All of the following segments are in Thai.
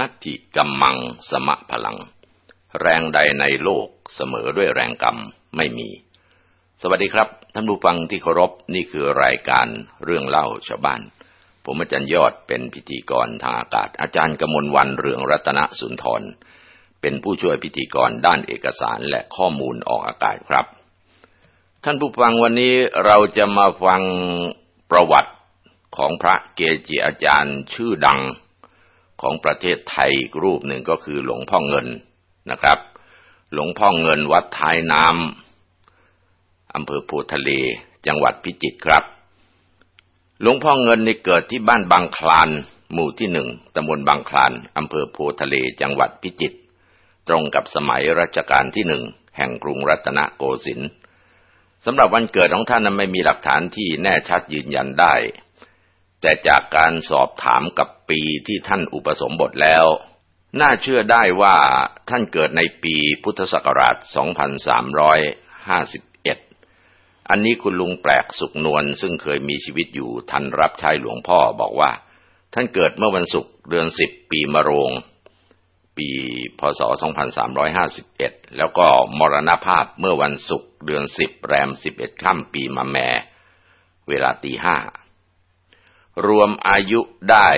นัตถิกัมมังสมะพลัง แรงใดในโลกเสมอด้วยแรงกรรมไม่มี สวัสดีครับ ท่านผู้ฟังที่เคารพนี่คือรายการเรื่องเล่าชาวบ้าน ผมอาจารย์ยอดเป็นพิธีกรทางอากาศ อาจารย์กมลวันเรืองรัตนสุนทร เป็นผู้ช่วยพิธีกรด้านเอกสารและข้อมูลออกอากาศครับ ท่านผู้ฟังวันนี้เราจะมาฟังประวัติของพระเกจิอาจารย์ชื่อดัง ของประเทศไทยอีกรูปหนึ่งก็คือหลวงพ่อเงินนะครับ หลวงพ่อเงินวัดท้ายน้ำอำเภอโพทะเล จังหวัดพิจิตรครับ หลวงพ่อเงินนี่เกิดที่บ้านบางคลาน หมู่ที่หนึ่งตำบลบางคลานอำเภอโพทะเล จังหวัดพิจิตรตรงกับสมัยรัชกาลที่หนึ่งแห่งกรุงรัตนโกสินทร์สำหรับวันเกิดของท่านนั้นไม่มีหลักฐานที่แน่ชัดยืนยันได้ แต่จากการสอบถามกับปีที่ท่านอุปสมบทแล้ว น่าเชื่อได้ว่าท่านเกิดในปีพุทธศักราช 2351 อันนี้คุณลุงแปลกสุขนวลซึ่งเคยมีชีวิตอยู่ทันรับใช้หลวงพ่อบอกว่า ท่านเกิดเมื่อวันศุกร์เดือน 10 ปีมะโรง ปีพศ 2351 แล้วก็มรณภาพเมื่อวันศุกร์เดือน 10 แรม 11ค่ำปีมะแม เวลาตีห้า รวมอายุได้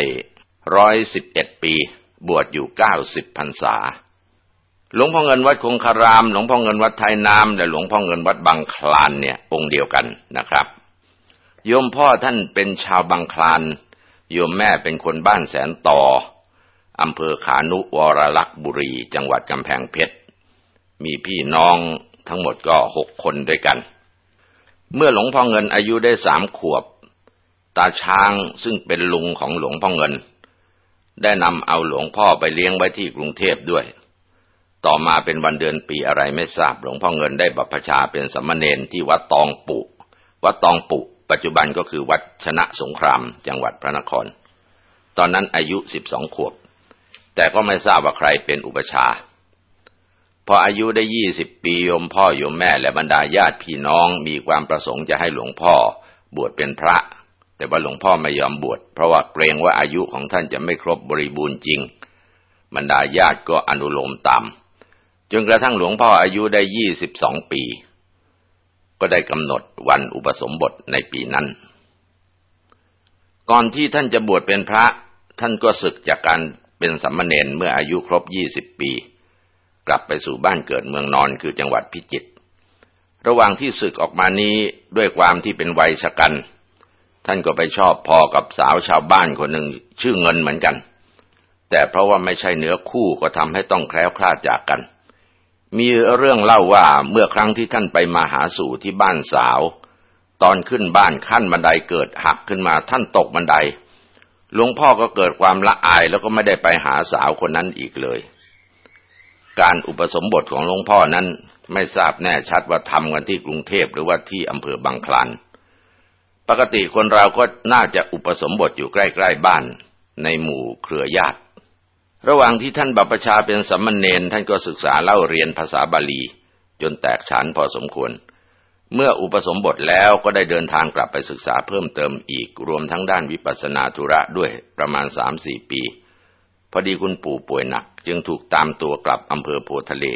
ร้อยสิบเอ็ดปี บวชอยู่เก้าสิบพรรษา หลวงพ่อเงินวัดคงคาราม หลวงพ่อเงินวัดไทยน้ำและหลวงพ่อเงินวัดบางคลานเนี่ยองค์เดียวกันนะครับโยมพ่อท่านเป็นชาวบางคลานโยมแม่เป็นคนบ้านแสนต่ออำเภอขานุวรลักษ์บุรี จังหวัดกำแพงเพชร มีพี่น้องทั้งหมดก็หกคนด้วยกัน เมื่อหลวงพ่อเงินอายุได้สามขวบ ตาช้างซึ่งเป็นลุงของหลวงพ่อเงิน ได้นำเอาหลวงพ่อไปเลี้ยงไว้ที่กรุงเทพด้วย ต่อมาเป็นวันเดือนปีอะไรไม่ทราบหลวงพ่อเงินได้บัพชาเป็นสมณเณรที่วัดตองปุ วัดตองปุ ปัจจุบันก็คือวัดชนะสงครามจังหวัดพระนคร ตอนนั้นอายุสิบสองขวบ แต่ก็ไม่ทราบว่าใครเป็นอุปชาพออายุได้ยี่สิบปีโยมพ่อโยมแม่และบรรดาญาติพี่น้องมีความประสงค์จะให้หลวงพ่อบวชเป็นพระ แต่ว่าหลวงพ่อไม่ยอมบวชเพราะว่าเกรงว่าอายุของท่านจะไม่ครบบริบูรณ์จริง บรรดาญาติก็อนุโลมตามจนกระทั่งหลวงพ่ออายุได้ยี่สิบสองปี ก็ได้กำหนดวันอุปสมบทในปีนั้น ก่อนที่ท่านจะบวชเป็นพระ ท่านก็ศึกจากการเป็นสัมมาเนนเมื่ออายุครบยี่สิบปี กลับไปสู่บ้านเกิดเมืองนอนคือจังหวัดพิจิตรระหว่างที่ศึกออกมานี้ด้วยความที่เป็นวัยชะกัน ท่านก็ไปชอบพอกับสาวชาวบ้านคนหนึ่งชื่อเงินเหมือนกัน แต่เพราะว่าไม่ใช่เนื้อคู่ก็ทำให้ต้องแคล้วคลาดจากกัน มีเรื่องเล่าว่าเมื่อครั้งที่ท่านไปมาหาสู่ที่บ้านสาว ตอนขึ้นบ้านขั้นบันไดเกิดหักขึ้นมาท่านตกบันไดหลวงพ่อก็เกิดความละอายแล้วก็ไม่ได้ไปหาสาวคนนั้นอีกเลย การอุปสมบทของหลวงพ่อนั้นไม่ทราบแน่ชัดว่าทำกันที่กรุงเทพหรือว่าที่อำเภอบางคลัน ปกติคนเราก็น่าจะอุปสมบทอยู่ใกล้ๆบ้านในหมู่เครือญาติ ระหว่างที่ท่านบัพชาเป็นสัมมเนนท่านก็ศึกษาเล่าเรียนภาษาบาลี จนแตกฉานพอสมควร เมื่ออุปสมบทแล้วก็ได้เดินทางกลับไปศึกษาเพิ่มเติมอีกรวมทั้งด้านวิปัสสนาธุระด้วยประมาณสามสี่ปี พอดีคุณปู่ป่วยหนัก จึงถูกตามตัวกลับอำเภอโพทะเล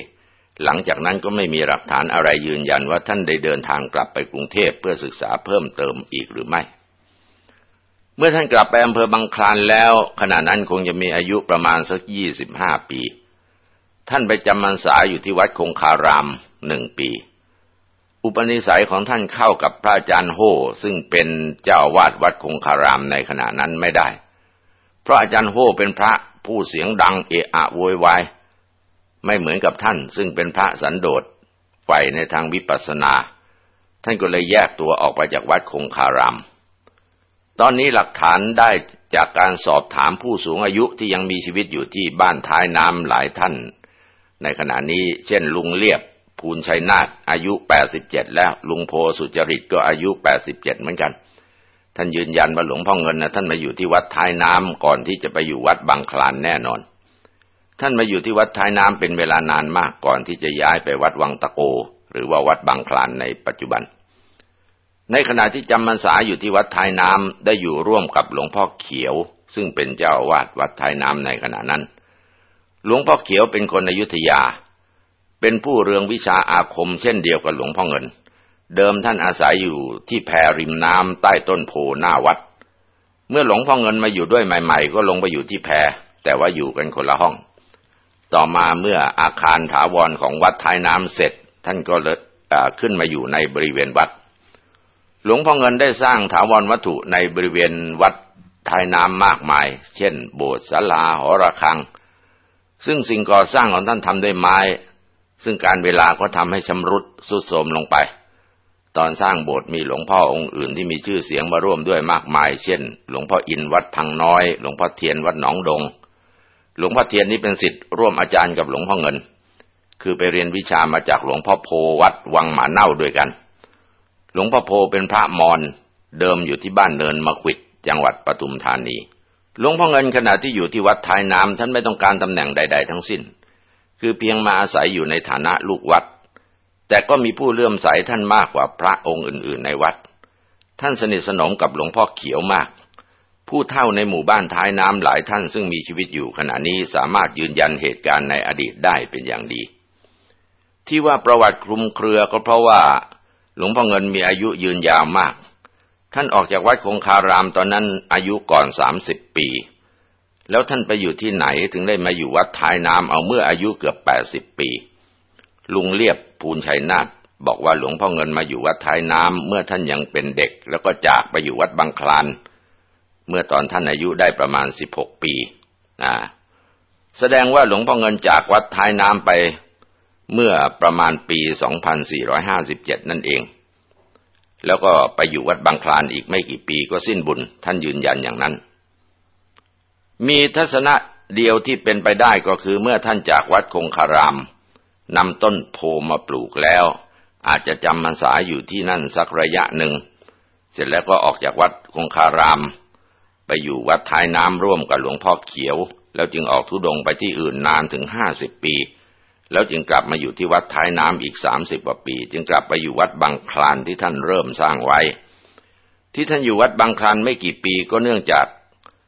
หลังจากนั้นก็ไม่มีหลักฐานอะไรยืนยันว่าท่านได้เดินทางกลับไปกรุงเทพเพื่อศึกษาเพิ่มเติมอีกหรือไม่ เมื่อท่านกลับไปอำเภอบางคลานแล้ว ขณะนั้นคงจะมีอายุประมาณสักยี่สิบห้าปี ท่านไปจำพรรษาอยู่ที่วัดคงคารามหนึ่งปี อุปนิสัยของท่านเข้ากับพระอาจารย์โฮซึ่งเป็นเจ้าวาดวัดคงคารามในขณะนั้นไม่ได้ เพราะอาจารย์โฮเป็นพระผู้เสียงดังเอะอะโวยวาย ไม่เหมือนกับท่าน ซึ่งเป็นพระสันโดษใฝ่ในทางวิปัสสนา ท่านก็เลยแยกตัวออกไปจากวัดคงคาราม ตอนนี้หลักฐานได้จากการสอบถามผู้สูงอายุที่ยังมีชีวิตอยู่ที่บ้านท้ายน้ำหลายท่าน ในขณะนี้เช่นลุงเลียบภูลชัยนาทอายุ 87 แล้ว ลุงโพสุจริตก็อายุ 87 เหมือนกัน ท่านยืนยันว่าหลวงพ่อเงินนะท่านมาอยู่ที่วัดท้ายน้ำก่อนที่จะไปอยู่วัดบางคลานแน่นอน ท่านมาอยู่ที่วัดท้ายน้ำเป็นเวลานานมากก่อนที่จะย้ายไปวัดวังตะโก หรือว่าวัดบางคลานในปัจจุบัน ในขณะที่จำพรรษาอยู่ที่วัดท้ายน้ำได้อยู่ร่วมกับหลวงพ่อเขียว ซึ่งเป็นเจ้าวาดวัดท้ายน้ำในขณะนั้น หลวงพ่อเขียวเป็นคนอยุธยา เป็นผู้เรืองวิชาอาคมเช่นเดียวกับหลวงพ่อเงิน เดิมท่านอาศัยอยู่ที่แพริมน้ำใต้ต้นโพหน้าวัด เมื่อหลวงพ่อเงินมาอยู่ด้วยใหม่ ๆ ก็ลงไปอยู่ที่แพแต่ว่าอยู่กันคนละห้อง ต่อมาเมื่ออาคารถาวรของวัดท้ายน้ำเสร็จ ท่านก็เลยขึ้นมาอยู่ในบริเวณวัด หลวงพ่อเงินได้สร้างถาวรวัตถุในบริเวณวัดท้ายน้ำมากมาย เช่น โบสถ์ศาลาหอระฆัง ซึ่งสิ่งก่อสร้างของท่านทำด้วยไม้ ซึ่งการเวลาก็ทำให้ชำรุดสุดโทรมลงไป ตอนสร้างโบสถ์มีหลวงพ่อองค์อื่นที่มีชื่อเสียงมาร่วมด้วยมากมาย เช่น หลวงพ่ออินวัดพังน้อย หลวงพ่อเทียนวัดหนองดง หลวงพ่อเทียนนี้เป็นสิทธิ์ร่วมอาจารย์กับหลวงพ่อเงิน คือไปเรียนวิชามาจากหลวงพ่อโพวัดวังหมาเน่าด้วยกัน หลวงพ่อโพเป็นพระมอญเดิมอยู่ที่บ้านเนินมะขิดจังหวัดปทุมธานี หลวงพ่อเงินขณะที่อยู่ที่วัดท้ายน้ำท่านไม่ต้องการตำแหน่งใด ๆ ทั้งสิ้น คือเพียงมาอาศัยอยู่ในฐานะลูกวัด แต่ก็มีผู้เลื่อมใสท่านมากกว่าพระองค์อื่น ๆ ในวัด ท่านสนิทสนมกับหลวงพ่อเขียวมาก ผู้เท่าในหมู่บ้านท้ายน้ำหลายท่านซึ่งมีชีวิตอยู่ขณะนี้สามารถยืนยันเหตุการณ์ในอดีตได้เป็นอย่างดี ที่ว่าประวัติคลุมเครือก็เพราะว่า หลวงพ่อเงินมีอายุยืนยาวมาก ท่านออกจากวัดคงคารามตอนนั้นอายุก่อนสามสิบปี แล้วท่านไปอยู่ที่ไหนถึงได้มาอยู่วัดท้ายน้ำเอาเมื่ออายุเกือบแปดสิบปี ลุงเลียบภูนชัยนาฏบอกว่าหลวงพ่อเงินมาอยู่วัดท้ายน้ำเมื่อท่านยังเป็นเด็ก แล้วก็จากไปอยู่วัดบางคลาน เมื่อตอนท่านอายุได้ประมาณสิบหกปีนะแสดงว่าหลวงพ่อเงินจากวัดท้ายน้ำไปเมื่อประมาณปีสองพันสี่ร้อยห้าสิบเจ็ดนั่นเอง แล้วก็ไปอยู่วัดบางคลานอีกไม่กี่ปีก็สิ้นบุญ ท่านยืนยันอย่างนั้น มีทัศนะเดียวที่เป็นไปได้ก็คือเมื่อท่านจากวัดคงคารามนำต้นโพมาปลูกแล้ว อาจจะจำพรรษาอยู่ที่นั่นสักระยะหนึ่ง เสร็จแล้วก็ออกจากวัดคงคาราม ไปอยู่วัดท้ายน้ำร่วมกับหลวงพ่อเขียว แล้วจึงออกทุดงไปที่อื่นนานถึงห้าสิบปี แล้วจึงกลับมาอยู่ที่วัดท้ายน้ำอีกสามสิบกว่าปี จึงกลับไปอยู่วัดบางคลานที่ท่านเริ่มสร้างไว้ ที่ท่านอยู่วัดบางคลานไม่กี่ปีก็เนื่องจาก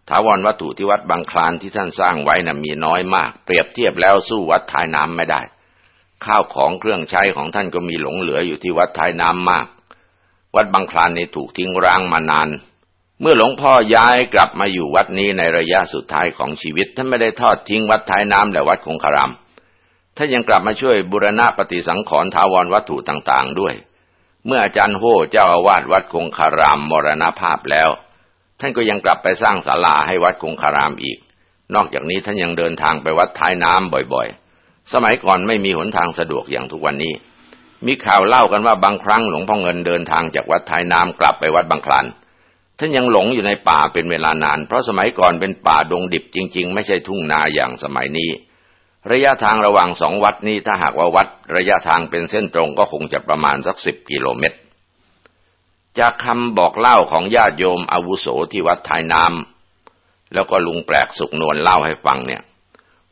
ถาวรวัตถุที่วัดบางคลานที่ท่านสร้างไว้นะ่ะมีน้อยมาก เปรียบเทียบแล้วสู้วัดท้ายน้ำไม่ได้ ข้าวของเครื่องใช้ของท่านก็มีหลงเหลืออยู่ที่วัดท้ายน้ำมาก วัดบางคลานนี่ถูกทิ้งร้างมานาน เมื่อหลวงพ่อย้ายกลับมาอยู่วัดนี้ในระยะสุดท้ายของชีวิต ท่านไม่ได้ทอดทิ้งวัดท้ายน้ำและวัดคงคารามท่านยังกลับมาช่วยบุรณะปฏิสังขรณ์ทาวรวัตถุต่างๆด้วย เมื่ออาจารย์โฮเจ้าอาวาสวัดคงคารามมรณภาพแล้ว ท่านก็ยังกลับไปสร้างศาลาให้วัดคงคารามอีก นอกจากนี้ท่านยังเดินทางไปวัดท้ายน้ำบ่อยๆ สมัยก่อนไม่มีหนทางสะดวกอย่างทุกวันนี้ มีข่าวเล่ากันว่าบางครั้งหลวงพ่อเงินเดินทางจากวัดท้ายน้ำกลับไปวัดบางคลัน ท่านยังหลงอยู่ในป่าเป็นเวลานาน เพราะสมัยก่อนเป็นป่าดงดิบจริง ๆ ไม่ใช่ทุ่งนาอย่างสมัยนี้ ระยะทางระหว่างสองวัดนี้ถ้าหากว่าวัด ระยะทางเป็นเส้นตรงก็คงจะประมาณสักสิบกิโลเมตร จากคำบอกเล่าของญาติโยมอาวุโสที่วัดทายน้ำแล้วก็ลุงแปลกสุกนวลเล่าให้ฟังเนี่ย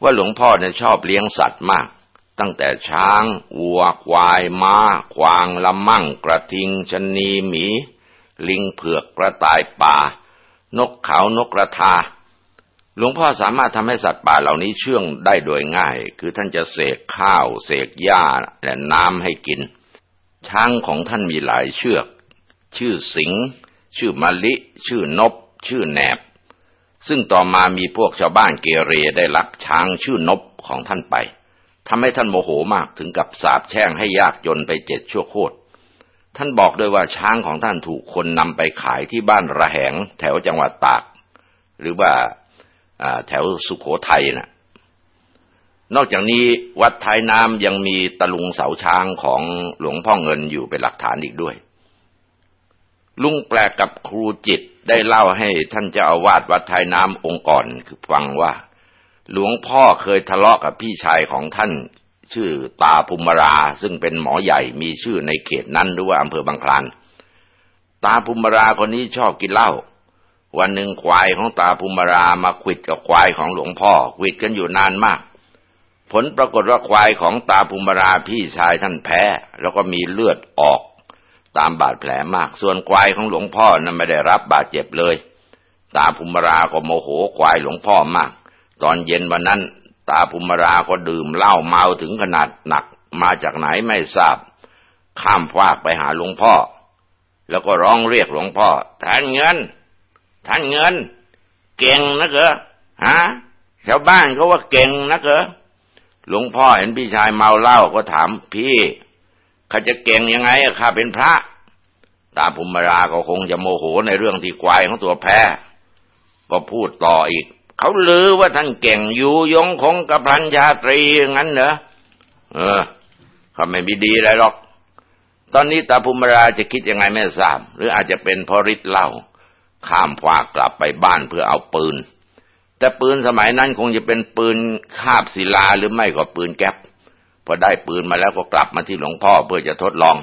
ว่าหลวงพ่อเนี่ยชอบเลี้ยงสัตว์มากตั้งแต่ช้าง วัว ควาย ม้า ควางละมั่ง กระทิงชนีหมี ลิงเผือกกระต่ายป่า นกเขานกกระทา หลวงพ่อสามารถทำให้สัตว์ป่าเหล่านี้เชื่องได้โดยง่าย คือท่านจะเสกข้าว เสกหญ้าและน้ำให้กิน ช้างของท่านมีหลายเชือก ชื่อสิง ชื่อมะลิ ชื่อนบ ชื่อแหนบ ซึ่งต่อมามีพวกชาวบ้านเกเรได้ลักช้างชื่อนบของท่านไปทำให้ท่านโมโหมากถึงกับสาบแช่งให้ยากจนไปเจ็ดชั่วโคตร ท่านบอกด้วยว่าช้างของท่านถูกคนนำไปขายที่บ้านระแหง แถวจังหวัดตาก หรือว่าแถวสุขโขทัยนะ่ะนอกจากนี้วัดท้ายน้ำยังมีตะลุงเสาช้างของหลวงพ่อเงินอยู่เป็นหลักฐานอีกด้วย ลุงแปลกกับครูจิตได้เล่าให้ท่านเจ้าอาวาสวัดท้ายน้ำองค์ก่อนคือฟังว่า หลวงพ่อเคยทะเลาะกับพี่ชายของท่าน ชื่อตาภูมิรา ซึ่งเป็นหมอใหญ่มีชื่อในเขตนั้นหรือว่าอำเภอบางคลานตาภูมิราคนนี้ชอบกินเหล้าวันหนึ่งควายของตาภูมิรามาขิดกับควายของหลวงพ่อขิดกันอยู่นานมาก ผลปรากฏว่าควายของตาภูมิราพี่ชายท่านแพ้ แล้วก็มีเลือดออก ตามบาดแผลมาก ส่วนควายของหลวงพ่อนั้นไม่ได้รับบาดเจ็บเลย ตาภูมิราก็โมโหควายหลวงพ่อมาก ตอนเย็นวันนั้น ตาภูมิราก็ดื่มเหล้าเมาถึงขนาดหนักมาจากไหนไม่ทราบ ข้ามฟากไปหาหลวงพ่อ แล้วก็ร้องเรียกหลวงพ่อ ท่านเงิน ท่านเงิน เก่งนะเกอฮะชาวบ้านเขาว่าเก่งนะเกอหลวงพ่อเห็นพี่ชายเมาเหล้าก็ถามพี่ข้าจะเก่งยังไงข้าเป็นพระ ตาภูมิราก็คงจะโมโหในเรื่องที่ควายของตัวแพ้ ก็พูดต่ออีก เขาลือว่าท่านเก่งอยู่ยงคงกับพันชาตรีงั้นเหรอเออเขาไม่มีดีอะไรหรอก ตอนนี้ตาภูมิราจะคิดยังไงไม่ทราบ หรืออาจจะเป็นพอริดเล่า ข้ามฝากลับไปบ้านเพื่อเอาปืน แต่ปืนสมัยนั้นคงจะเป็นปืนคาบศิลาหรือไม่ก็ปืนแก๊ปพอได้ปืนมาแล้วก็กลับมาที่หลวงพ่อเพื่อจะทดลอง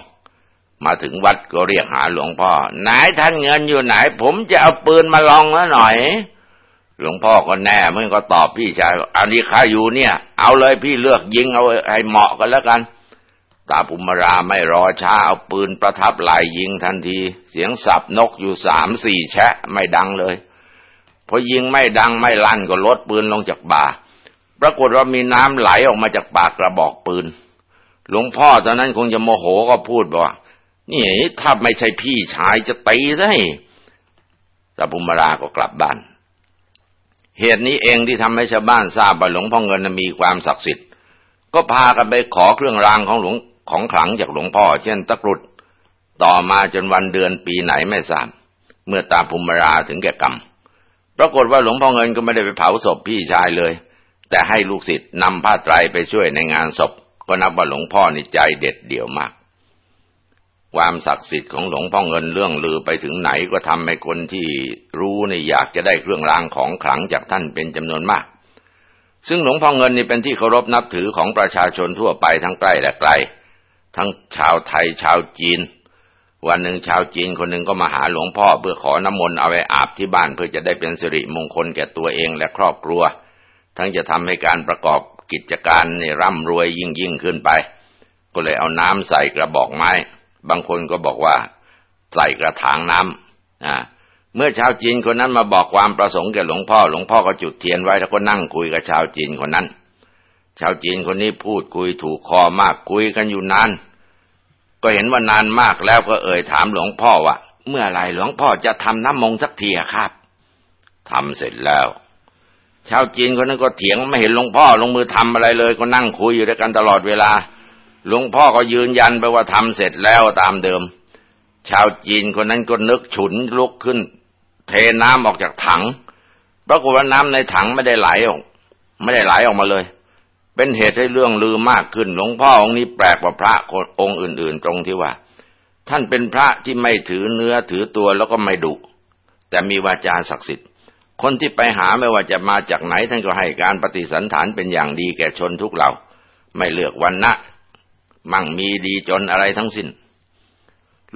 มาถึงวัดก็เรียกหาหลวงพ่อไหนท่านเงินอยู่ไหน ผมจะเอาปืนมาลองแล้วหน่อย หลวงพ่อก็แน่เมื่อก็ตอบพี่ชายอันนี้ข้าอยู่เนี่ย เอาเลยพี่เลือกยิงเอาให้เหมาะกันแล้วกันตาภูมิราไม่รอช้าเอาปืนประทับไหลยิงทันที เสียงสับนกอยู่สามสี่แชะไม่ดังเลยพอยิงไม่ดังไม่ลั่นก็ลดปืนลงจากบ่า ปรากฏว่ามีน้ำไหลออกมาจากปากกระบอกปืน หลวงพ่อตอนนั้นคงจะโมโหก็พูดบอกว่านี่ถ้าไม่ใช่พี่ชายจะตีซะให้ตาภูมิราก็กลับบ้าน เหตุนี้เองที่ทำให้ชาวบ้านทราบว่าหลวงพ่อเงินมีความศักดิ์สิทธิ์ ก็พากันไปขอเครื่องรางของหลวงของขลังจากหลวงพ่อ เช่นตะกรุด ต่อมาจนวันเดือนปีไหนไม่ทราบ เมื่อตาภูมิราถึงแก่กรรม ปรากฏว่าหลวงพ่อเงินก็ไม่ได้ไปเผาศพพี่ชายเลย แต่ให้ลูกศิษย์นำผ้าไตรไปช่วยในงานศพ ก็นับว่าหลวงพ่อในใจเด็ดเดี่ยวมาก ความศักดิ์สิทธิ์ของหลวงพ่อเงินเรื่องลือไปถึงไหนก็ทำให้คนที่รู้นี่อยากจะได้เครื่องรางของขลังจากท่านเป็นจำนวนมาก ซึ่งหลวงพ่อเงินนี่เป็นที่เคารพนับถือของประชาชนทั่วไปทั้งใกล้และไกล ทั้งชาวไทยชาวจีน วันหนึ่งชาวจีนคนหนึ่งก็มาหาหลวงพ่อเพื่อขอน้ำมนต์เอาไว้อาบที่บ้านเพื่อจะได้เป็นสิริมงคลแก่ตัวเองและครอบครัว ทั้งจะทำให้การประกอบกิจการนี่ร่ำรวยยิ่งยิ่งขึ้นไป ก็เลยเอาน้ำใส่กระบอกไม้ บางคนก็บอกว่าใส่กระถางน้ำอ่าเมื่อชาวจีนคนนั้นมาบอกความประสงค์แก่หลวงพ่อ หลวงพ่อก็จุดเทียนไว้แล้วก็นั่งคุยกับชาวจีนคนนั้น ชาวจีนคนนี้พูดคุยถูกคอมากคุยกันอยู่นาน ก็เห็นว่านานมากแล้วก็เอ่ยถามหลวงพ่อว่าเมื่อไรหลวงพ่อจะทำน้ำมงสักทีครับทำเสร็จแล้ว ชาวจีนคนนั้นก็เถียงไม่เห็นหลวงพ่อลงมือทำอะไรเลย ก็นั่งคุยอยู่ด้วยกันตลอดเวลา หลวงพ่อก็ยืนยันไปว่าทำเสร็จแล้วตามเดิม ชาวจีนคนนั้นก็นึกฉุนลุกขึ้น เทน้ำออกจากถังปรากฏว่าน้ำในถังไม่ได้ไหลออก ไม่ได้ไหลออกมาเลย เป็นเหตุให้เรื่องลือมากขึ้น หลวงพ่อองค์นี้แปลกกว่าพระองค์อื่น ๆ ตรงที่ว่า ท่านเป็นพระที่ไม่ถือเนื้อถือตัวแล้วก็ไม่ดุแต่มีวาจาศักดิ์สิทธิ์ คนที่ไปหาไม่ว่าจะมาจากไหนท่านก็ให้การปฏิสันฐานเป็นอย่างดีแก่ชนทุกเหล่าไม่เลือกวันนะ มั่งมีดีจนอะไรทั้งสิน้น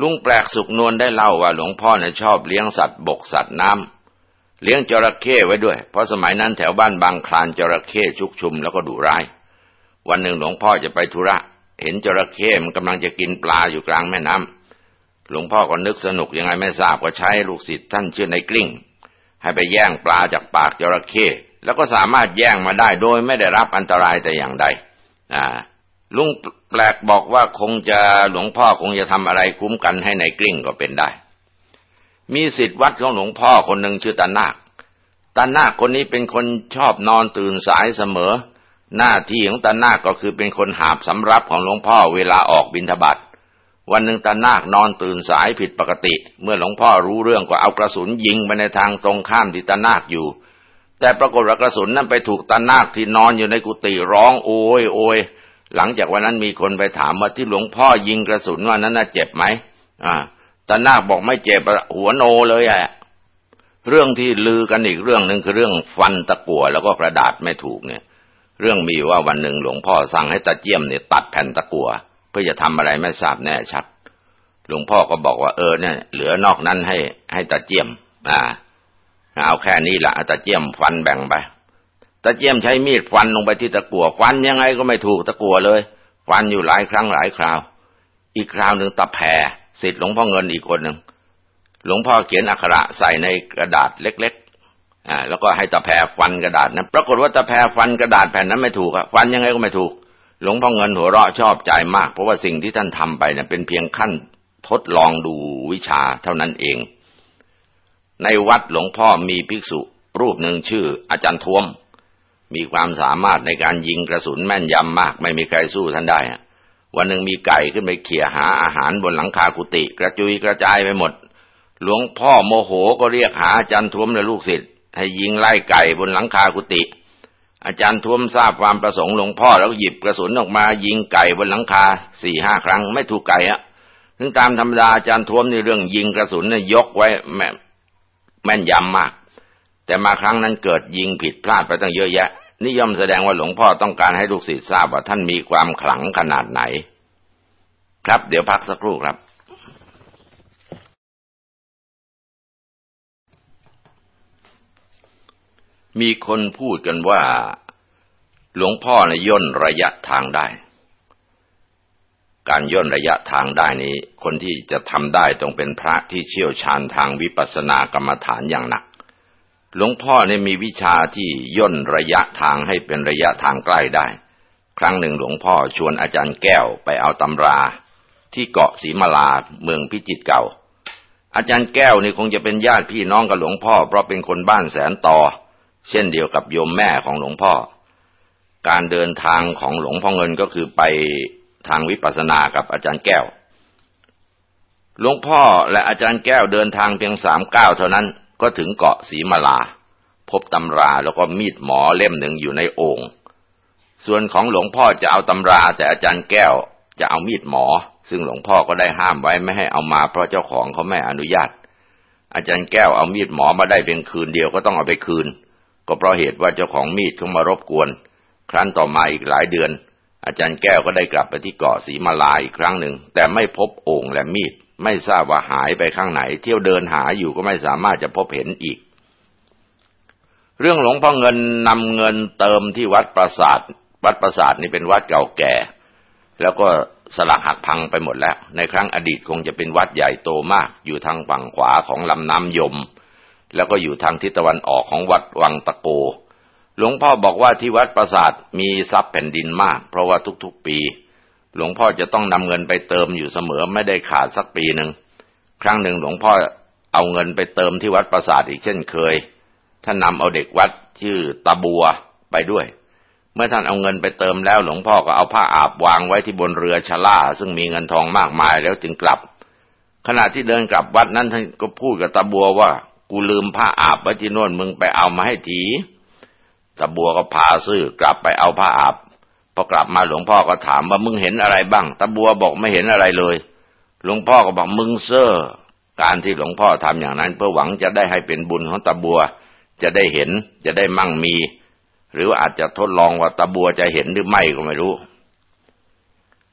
ลุงแปลกสุกนวลได้เล่าว่าหลวงพ่อเนี่ยชอบเลี้ยงสัตว์บกสัตว์น้ำเลี้ยงจระเข้ไว้ด้วย เพราะสมัยนั้นแถวบ้านบางคลานจระเข้ชุกชุมแล้วก็ดุร้าย วันหนึ่งหลวงพ่อจะไปธุระ เห็นจระเข้มันกำลังจะกินปลาอยู่กลางแม่น้ำหลวงพ่อก็นึกสนุกยังไงไม่ทราบก็ใช้ลูกศิษย์ท่านชื่อในกลิ้ง ให้ไปแย่งปลาจากปากจระเข้แล้วก็สามารถแย่งมาได้โดยไม่ได้รับอันตรายแต่อย่างใด อ่า ลุงแปลกบอกว่าคงจะหลวงพ่อคงจะทำอะไรคุ้มกันให้ในกลิ้งก็เป็นได้ มีสิทธิ์วัดของหลวงพ่อคนหนึ่งชื่อตานาคตานาคคนนี้เป็นคนชอบนอนตื่นสายเสมอ หน้าที่ของตานาคก็คือเป็นคนหาบสำรับของหลวงพ่อเวลาออกบิณฑบาตวันหนึ่งตานาคนอนตื่นสายผิดปกติ เมื่อหลวงพ่อรู้เรื่องก็เอากระสุนยิงไปในทางตรงข้ามที่ตานาคอยู่ แต่ปรากฏว่ากระสุนนั้นไปถูกตานาคที่นอนอยู่ในกุฏิร้องโอยโอย หลังจากวันนั้นมีคนไปถามว่าที่หลวงพ่อยิงกระสุนวันนั้นน่ะเจ็บไหมอ่าตานาคบอกไม่เจ็บหัวโนเลยอะเรื่องที่ลือกันอีกเรื่องหนึ่งคือเรื่องฟันตะกั่วแล้วก็กระดาษไม่ถูกเนี่ย เรื่องมีว่าวันหนึ่งหลวงพ่อสั่งให้ตาเจียมเนี่ยตัดแผ่นตะกั่วเพื่อจะทำอะไรไม่ทราบแน่ชัด หลวงพ่อก็บอกว่าเออเนี่ย เหลือนอกนั้นให้ให้ตาเจียม อ่าเอาแค่นี้ละตาเจียมฟันแบ่งไป ตาเจียมใช้มีดฟันลงไปที่ตะกั่วฟันยังไงก็ไม่ถูกตะกั่วเลย ฟันอยู่หลายครั้งหลายคราว อีกคราวหนึ่งตะแผ่สิทธิ์หลวงพ่อเงินอีกคนหนึ่งหลวงพ่อเขียนอักขระใส่ในกระดาษเล็กๆอ่าแล้วก็ให้ตะแพรฟันกระดาษนะปรากฏว่าตะแพรฟันกระดาษแผ่นนั้นไม่ถูกอะฟันยังไงก็ไม่ถูก หลวงพ่อเงินหัวเราะชอบใจมาก เพราะว่าสิ่งที่ท่านทำไปเนี่ยเป็นเพียงขั้นทดลองดูวิชาเท่านั้นเอง ในวัดหลวงพ่อมีภิกษุรูปหนึ่งชื่ออาจารย์ทวม มีความสามารถในการยิงกระสุนแม่นยำมาก ไม่มีใครสู้ท่านได้วันหนึ่งมีไก่ขึ้นไปเขี่ยหาอาหารบนหลังคากุฏิกระจุยกระจายไปหมด หลวงพ่อโมโหก็เรียกหาอาจารย์ทวมและลูกศิษย์ให้ยิงไล่ไก่บนหลังคากุฏิอาจารย์ทวมทราบความประสงค์หลวงพ่อแล้วหยิบกระสุนออกมายิงไก่บนหลังคาสี่ห้าครั้งไม่ถูกไก่อะถึงตามธรรมดาอาจารย์ทวมในเรื่องยิงกระสุนเนี่ยยกไว้แม่แม่นยำมาก แต่มาครั้งนั้นเกิดยิงผิดพลาดไปตั้งเยอะแยะ นิยมแสดงว่าหลวงพ่อต้องการให้ลูกศิษย์ทราบว่าท่านมีความขลังขนาดไหน ครับเดี๋ยวพักสักครู่ครับ มีคนพูดกันว่า หลวงพ่อในย่นระยะทางได้ การย่นระยะทางได้นี้ คนที่จะทำได้ต้องเป็นพระที่เชี่ยวชาญทางวิปัสสนากรรมฐานอย่างหนัก หลวงพ่อเนี่ยมีวิชาที่ย่นระยะทางให้เป็นระยะทางใกล้ได้ ครั้งหนึ่งหลวงพ่อชวนอาจารย์แก้วไปเอาตำรา ที่เกาะศรีมาลาเมืองพิจิตรเก่า อาจารย์แก้วนี่คงจะเป็นญาติพี่น้องกับหลวงพ่อ เพราะเป็นคนบ้านแสนต่อ เช่นเดียวกับโยมแม่ของหลวงพ่อ การเดินทางของหลวงพ่อเงินก็คือไปทางวิปัสสนากับอาจารย์แก้วหลวงพ่อและอาจารย์แก้วเดินทางเพียงสามก้าวเท่านั้น ก็ถึงเกาะสีมาลา พบตำราแล้วก็มีดหมอเล่มหนึ่งอยู่ในโอ่งส่วนของหลวงพ่อจะเอาตำราแต่อาจารย์แก้วจะเอามีดหมอ ซึ่งหลวงพ่อก็ได้ห้ามไว้ไม่ให้เอามาเพราะเจ้าของเขาไม่อนุญาต อาจารย์แก้วเอามีดหมอมาได้เพียงคืนเดียวก็ต้องเอาไปคืน ก็เพราะเหตุว่าเจ้าของมีดเขามารบกวน ครั้นต่อมาอีกหลายเดือน อาจารย์แก้วก็ได้กลับไปที่เกาะสีมาลาอีกครั้งหนึ่งแต่ไม่พบโอ่งและมีด ไม่ทราบว่าหายไปข้างไหน เที่ยวเดินหาอยู่ก็ไม่สามารถจะพบเห็นอีก เรื่องหลวงพ่อเงินนำเงินเติมที่วัดปราสาท วัดปราสาทนี่เป็นวัดเก่าแก่ แล้วก็สลักหักพังไปหมดแล้ว ในครั้งอดีตคงจะเป็นวัดใหญ่โตมาก อยู่ทางฝั่งขวาของลำน้ำยม แล้วก็อยู่ทางทิศตะวันออกของวัดวังตะโก หลวงพ่อบอกว่าที่วัดปราสาทมีทรัพย์แผ่นดินมาก เพราะว่าทุกๆปี หลวงพ่อจะต้องนำเงินไปเติมอยู่เสมอไม่ได้ขาดสักปีหนึ่งครั้งหนึ่งหลวงพ่อเอาเงินไปเติมที่วัดปราสาทอีกเช่นเคย ท่านนำเอาเด็กวัดชื่อตาบัวไปด้วย เมื่อท่านเอาเงินไปเติมแล้วหลวงพ่อก็เอาผ้าอาบวางไว้ที่บนเรือชลาซึ่งมีเงินทองมากมายแล้วจึงกลับ ขณะที่เดินกลับวัดนั้นท่านก็พูดกับตาบัวว่า กูลืมผ้าอาบไว้ที่โน่นมึงไปเอามาให้ทีตาบัวก็พาซื่อกลับไปเอาผ้าอาบ พอกลับมาหลวงพ่อก็ถามว่ามึงเห็นอะไรบ้างตาบัวบอกไม่เห็นอะไรเลย หลวงพ่อก็บอกมึงเซ่อการที่หลวงพ่อทำอย่างนั้น เพื่อหวังจะได้ให้เป็นบุญของตาบัว จะได้เห็นจะได้มั่งมี หรืออาจจะทดลองว่าตาบัวจะเห็นหรือไม่ก็ไม่รู้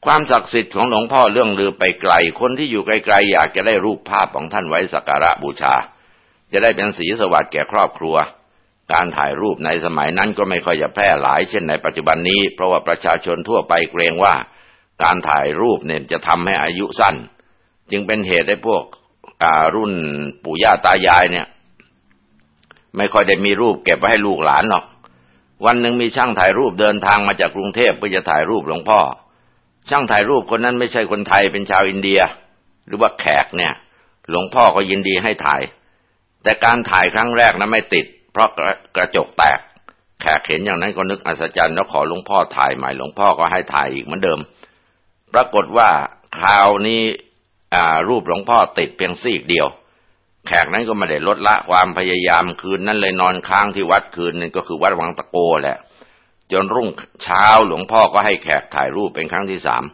ความศักดิ์สิทธิ์ของหลวงพ่อเรื่องลือไปไกล คนที่อยู่ไกลๆอยากจะได้รูปภาพของท่านไว้สักการะบูชา จะได้เป็นสีสวัสดิ์แก่ครอบครัว การถ่ายรูปในสมัยนั้นก็ไม่ค่อยจะแพร่หลายเช่นในปัจจุบันนี้ เพราะว่าประชาชนทั่วไปเกรงว่า การถ่ายรูปเนี่ยจะทำให้อายุสั้น จึงเป็นเหตุให้พวกรุ่นปู่ย่าตายายเนี่ย ไม่ค่อยได้มีรูปเก็บไว้ให้ลูกหลานหรอก วันหนึ่งมีช่างถ่ายรูปเดินทางมาจากกรุงเทพเพื่อจะถ่ายรูปหลวงพ่อ ช่างถ่ายรูปคนนั้นไม่ใช่คนไทยเป็นชาวอินเดีย หรือว่าแขกเนี่ย หลวงพ่อก็ยินดีให้ถ่าย แต่การถ่ายครั้งแรกนะไม่ติด ราะกระจกแตก แขกเห็นอย่างนั้นก็นึกอัศจรรย์แล้วขอหลวงพ่อถ่ายใหม่หลวงพ่อก็ให้ถ่ายอีกเหมือนเดิม ปรากฏว่าคราวนี้รูปหลวงพ่อติดเพียงซีกเดียว แขกนั้นก็ไม่ได้ลดละความพยายามคืนนั้นเลยนอนค้างที่วัดคืนนึงก็คือวัดวังตะโกแหละ จนรุ่งเช้าหลวงพ่อก็ให้แขกถ่ายรูปเป็นครั้งที่สาม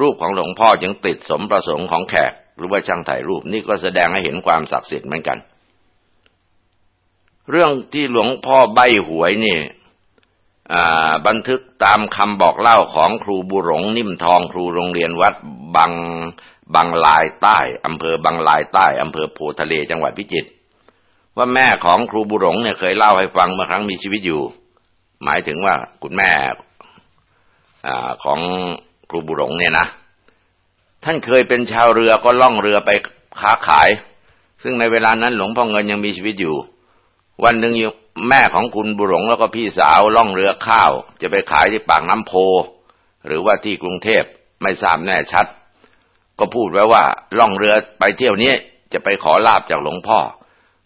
รูปของหลวงพ่อจึงติดสมประสงค์ของแขกหรือว่าช่างถ่ายรูปนี่ก็แสดงให้เห็นความศักดิ์สิทธิ์เหมือนกัน เรื่องที่หลวงพ่อใบหวยนี่บันทึกตามคำบอกเล่าของครูบุหงนิ่มทองครูโรงเรียนวัดบางบางลายใต้อำเภอบางลายใต้อำเภอโพทะเลจังหวัดพิจิตรว่าแม่ของครูบุหงเนี่ยเคยเล่าให้ฟังเมื่อครั้งมีชีวิตอยู่ หมายถึงว่าคุณแม่อของครูบุหงเนี่ยนะท่านเคยเป็นชาวเรือก็ล่องเรือไปค้าขาย ซึ่งในเวลานั้นหลวงพ่อเงินยังมีชีวิตอยู่ วันหนึ่งแม่ของคุณบุหลงแล้วก็พี่สาวล่องเรือข้าว จะไปขายที่ปากน้ำโพ หรือว่าที่กรุงเทพไม่ทราบแน่ชัด ก็พูดไว้ว่าล่องเรือไปเที่ยวนี้จะไปขอลาบจากหลวงพ่อ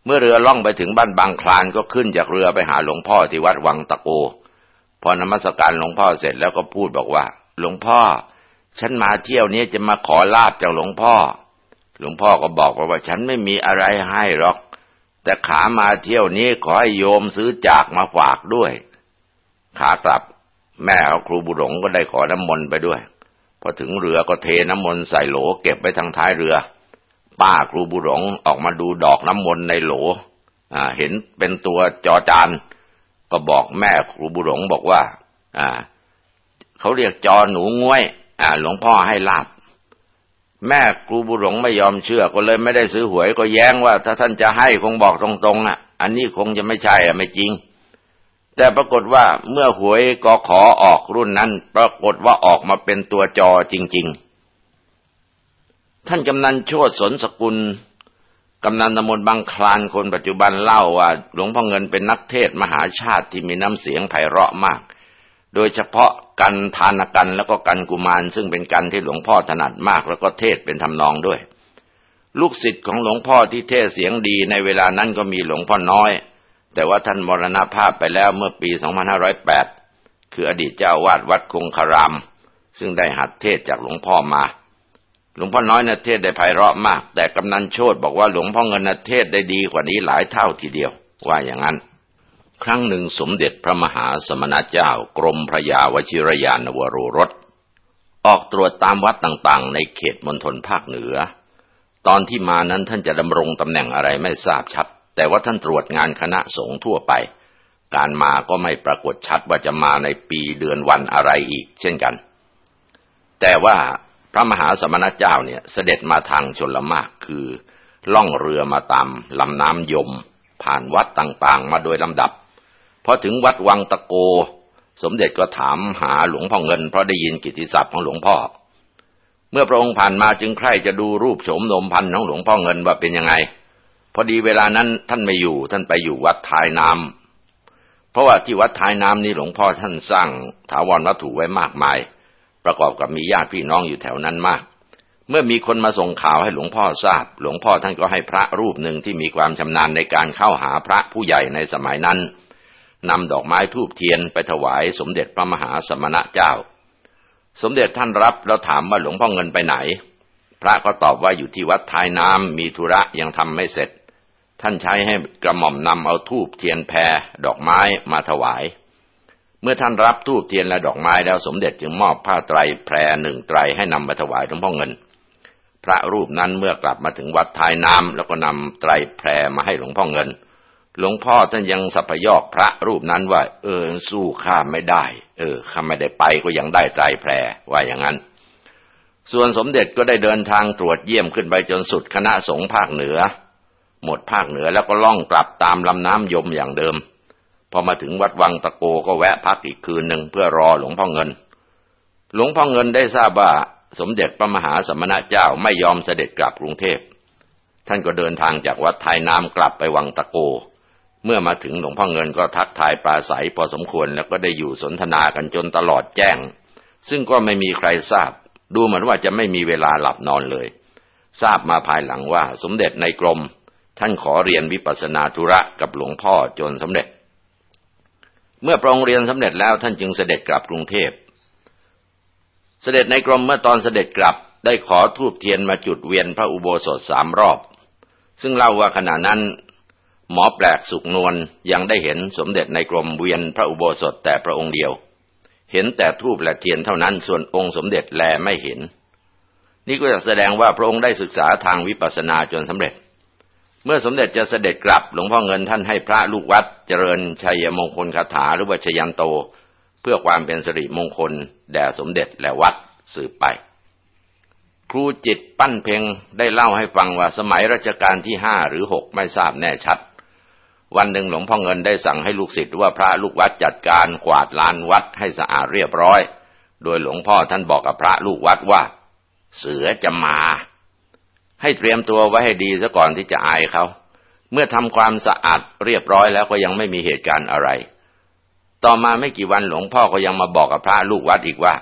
เมื่อเรือล่องไปถึงบ้านบางคลานก็ขึ้นจากเรือไปหาหลวงพ่อที่วัดวังตะโก พอนมัสการหลวงพ่อเสร็จแล้วก็พูดบอกว่า หลวงพ่อ ฉันมาเที่ยวนี้จะมาขอลาบจากหลวงพ่อ หลวงพ่อก็บอกว่าฉันไม่มีอะไรให้หรอก แต่ขามาเที่ยวนี้ขอให้โยมซื้อจากมาฝากด้วย ขากลับแม่เอาครูบุหลงก็ได้ขอน้ำมนต์ไปด้วย พอถึงเรือก็เทน้ำมนต์ใส่โหลเก็บไว้ทางท้ายเรือ ป้าครูบุหลงออกมาดูดอกน้ำมนต์ในโหลเห็นเป็นตัวจอจานก็บอกแม่ครูบุหลงบอกว่า อ่าเขาเรียกจอหนูงวย อ่า หลวงพ่อให้ลาบ แม่ครูบุหลงไม่ยอมเชื่อ ก็เลยไม่ได้ซื้อหวยก็แย้งว่า ถ้าท่านจะให้คงบอกตรงๆอะ อันนี้คงจะไม่ใช่อะไม่จริง แต่ปรากฏว่าเมื่อหวยกอขอออกรุ่นนั้น ปรากฏว่าออกมาเป็นตัวจอจริง ๆ ท่านกำนันโชดสนสกุลกำนันตำบลบางคลานคนปัจจุบันเล่าว่า หลวงพ่อเงินเป็นนักเทศมหาชาติที่มีน้ำเสียงไพเราะมาก โดยเฉพาะกันทานกันแล้วก็กันกุมารซึ่งเป็นกันที่หลวงพ่อถนัดมากแล้วก็เทศเป็นทำนองด้วย ลูกศิษย์ของหลวงพ่อที่เทศเสียงดีในเวลานั้นก็มีหลวงพ่อน้อย แต่ว่าท่านมรณภาพไปแล้วเมื่อปี 2508 คืออดีตเจ้าวาดวัดคงคาราม ซึ่งได้หัดเทศจากหลวงพ่อมา หลวงพ่อน้อยนะเทศได้ไพเราะมาก แต่กำนันโชตบอกว่าหลวงพ่อเงินนะเทศได้ดีกว่านี้หลายเท่าทีเดียว ว่าอย่างนั้น ครั้งหนึ่งสมเด็จพระมหาสมณเจ้ากรมพระยาวชิรยานวโรรส ออกตรวจตามวัดต่างๆ ในเขตมณฑลภาคเหนือ ตอนที่มานั้นท่านจะดำรงตำแหน่งอะไรไม่ทราบชัด แต่ว่าท่านตรวจงานคณะสงฆ์ทั่วไป การมาก็ไม่ปรากฏชัดว่าจะมาในปีเดือนวันอะไรอีก เช่นกัน แต่ว่าพระมหาสมณเจ้าเนี่ยเสด็จมาทางชนละมากคือล่องเรือมาตามลำน้ำยม ผ่านวัดต่างๆ มาโดยลำดับ พอถึงวัดวังตะโก สมเด็จก็ถามหาหลวงพ่อเงิน เพราะได้ยินกิตติศัพท์ของหลวงพ่อ เมื่อพระองค์ผ่านมาจึงใคร่จะดูรูปโฉมนมพันธ์ของหลวงพ่อเงินว่าเป็นยังไง พอดีเวลานั้นท่านไม่อยู่ท่านไปอยู่วัดทายน้ำเพราะว่าที่วัดทายน้ำนี้หลวงพ่อท่านสร้างถาวรวัตถุไว้มากมาย ประกอบกับมีญาติพี่น้องอยู่แถวนั้นมากเมื่อมีคนมาส่งข่าวให้หลวงพ่อทราบ หลวงพ่อท่านก็ให้พระรูปหนึ่งที่มีความชำนาญในการเข้าหาพระผู้ใหญ่ในสมัยนั้น นำดอกไม้ทูบเทียนไปถวายสมเด็จพระมหาสมณะเจ้า สมเด็จท่านรับแล้วถามว่าหลวงพ่อเงินไปไหน พระก็ตอบว่าอยู่ที่วัดท้ายน้ำมีธุระยังทำไม่เสร็จ ท่านใช้ให้กระหม่อมนำเอาทูบเทียนแพรดอกไม้มาถวาย เมื่อท่านรับทูบเทียนและดอกไม้แล้วสมเด็จจึงมอบผ้าไตรแพรหนึ่งไตรให้นำมาถวายหลวงพ่อเงิน พระรูปนั้นเมื่อกลับมาถึงวัดท้ายน้ำแล้วก็นำไตรแพรมาให้หลวงพ่อเงิน หลวงพ่อท่านยังสัพยอกพระรูปนั้นว่า เออสู้ข้าไม่ได้ เออข้าไม่ได้ไปก็ยังได้ใจแพรว่าอย่างนั้น ส่วนสมเด็จก็ได้เดินทางตรวจเยี่ยมขึ้นไปจนสุดคณะสงฆ์ภาคเหนือ หมดภาคเหนือแล้วก็ล่องกลับตามลำน้ำยมอย่างเดิม พอมาถึงวัดวังตะโกก็แวะพักอีกคืนหนึ่งเพื่อรอหลวงพ่อเงิน หลวงพ่อเงินได้ทราบว่าสมเด็จพระมหาสมณะเจ้าไม่ยอมเสด็จกลับกรุงเทพ ท่านก็เดินทางจากวัดไทยน้ำกลับไปวังตะโก เมื่อมาถึงหลวงพ่อเงินก็ทักทายปราศัยพอสมควรแล้วก็ได้อยู่สนทนากันจนตลอดแจ้ง ซึ่งก็ไม่มีใครทราบ ดูเหมือนว่าจะไม่มีเวลาหลับนอนเลย ทราบมาภายหลังว่าสมเด็จในกรม ท่านขอเรียนวิปัสนาธุระกับหลวงพ่อจนสำเร็จ เมื่อปรองเรียนสำเร็จแล้วท่านจึงเสด็จกลับกรุงเทพ เสด็จในกรมเมื่อตอนเสด็จกลับได้ขอทูบเทียนมาจุดเวียนพระอุโบสถสามรอบ ซึ่งเล่าว่าขณะนั้น หมอแปลกสุกนวลยังได้เห็นสมเด็จในกรมเวียนพระอุโบสถแต่พระองค์เดียว เห็นแต่ทูบและเทียนเท่านั้นส่วนองค์สมเด็จแลไม่เห็น นี่ก็จะแสดงว่าพระองค์ได้ศึกษาทางวิปัสสนาจนสำเร็จ เมื่อสมเด็จจะเสด็จกลับหลวงพ่อเงินท่านให้พระลูกวัดเจริญชัยมงคลคาถาหรือว่าชยันโต เพื่อความเป็นสิริมงคลแด่สมเด็จและวัดสืบไปครูจิตปั้นเพ็งได้เล่าให้ฟังว่าสมัยรัชกาลที่ห้าหรือหกไม่ทราบแน่ชัด วันหนึ่งหลวงพ่อเงินได้สั่งให้ลูกศิษย์ว่าพระลูกวัดจัดการกวาดลานวัดให้สะอาดเรียบร้อย โดยหลวงพ่อท่านบอกกับพระลูกวัดว่า เสือจะมา ให้เตรียมตัวไว้ให้ดีซะก่อนที่จะอายเขา เมื่อทำความสะอาดเรียบร้อยแล้วก็ยังไม่มีเหตุการณ์อะไร ต่อมาไม่กี่วันหลวงพ่อก็ยังมาบอกกับพระลูกวัดอีกว่า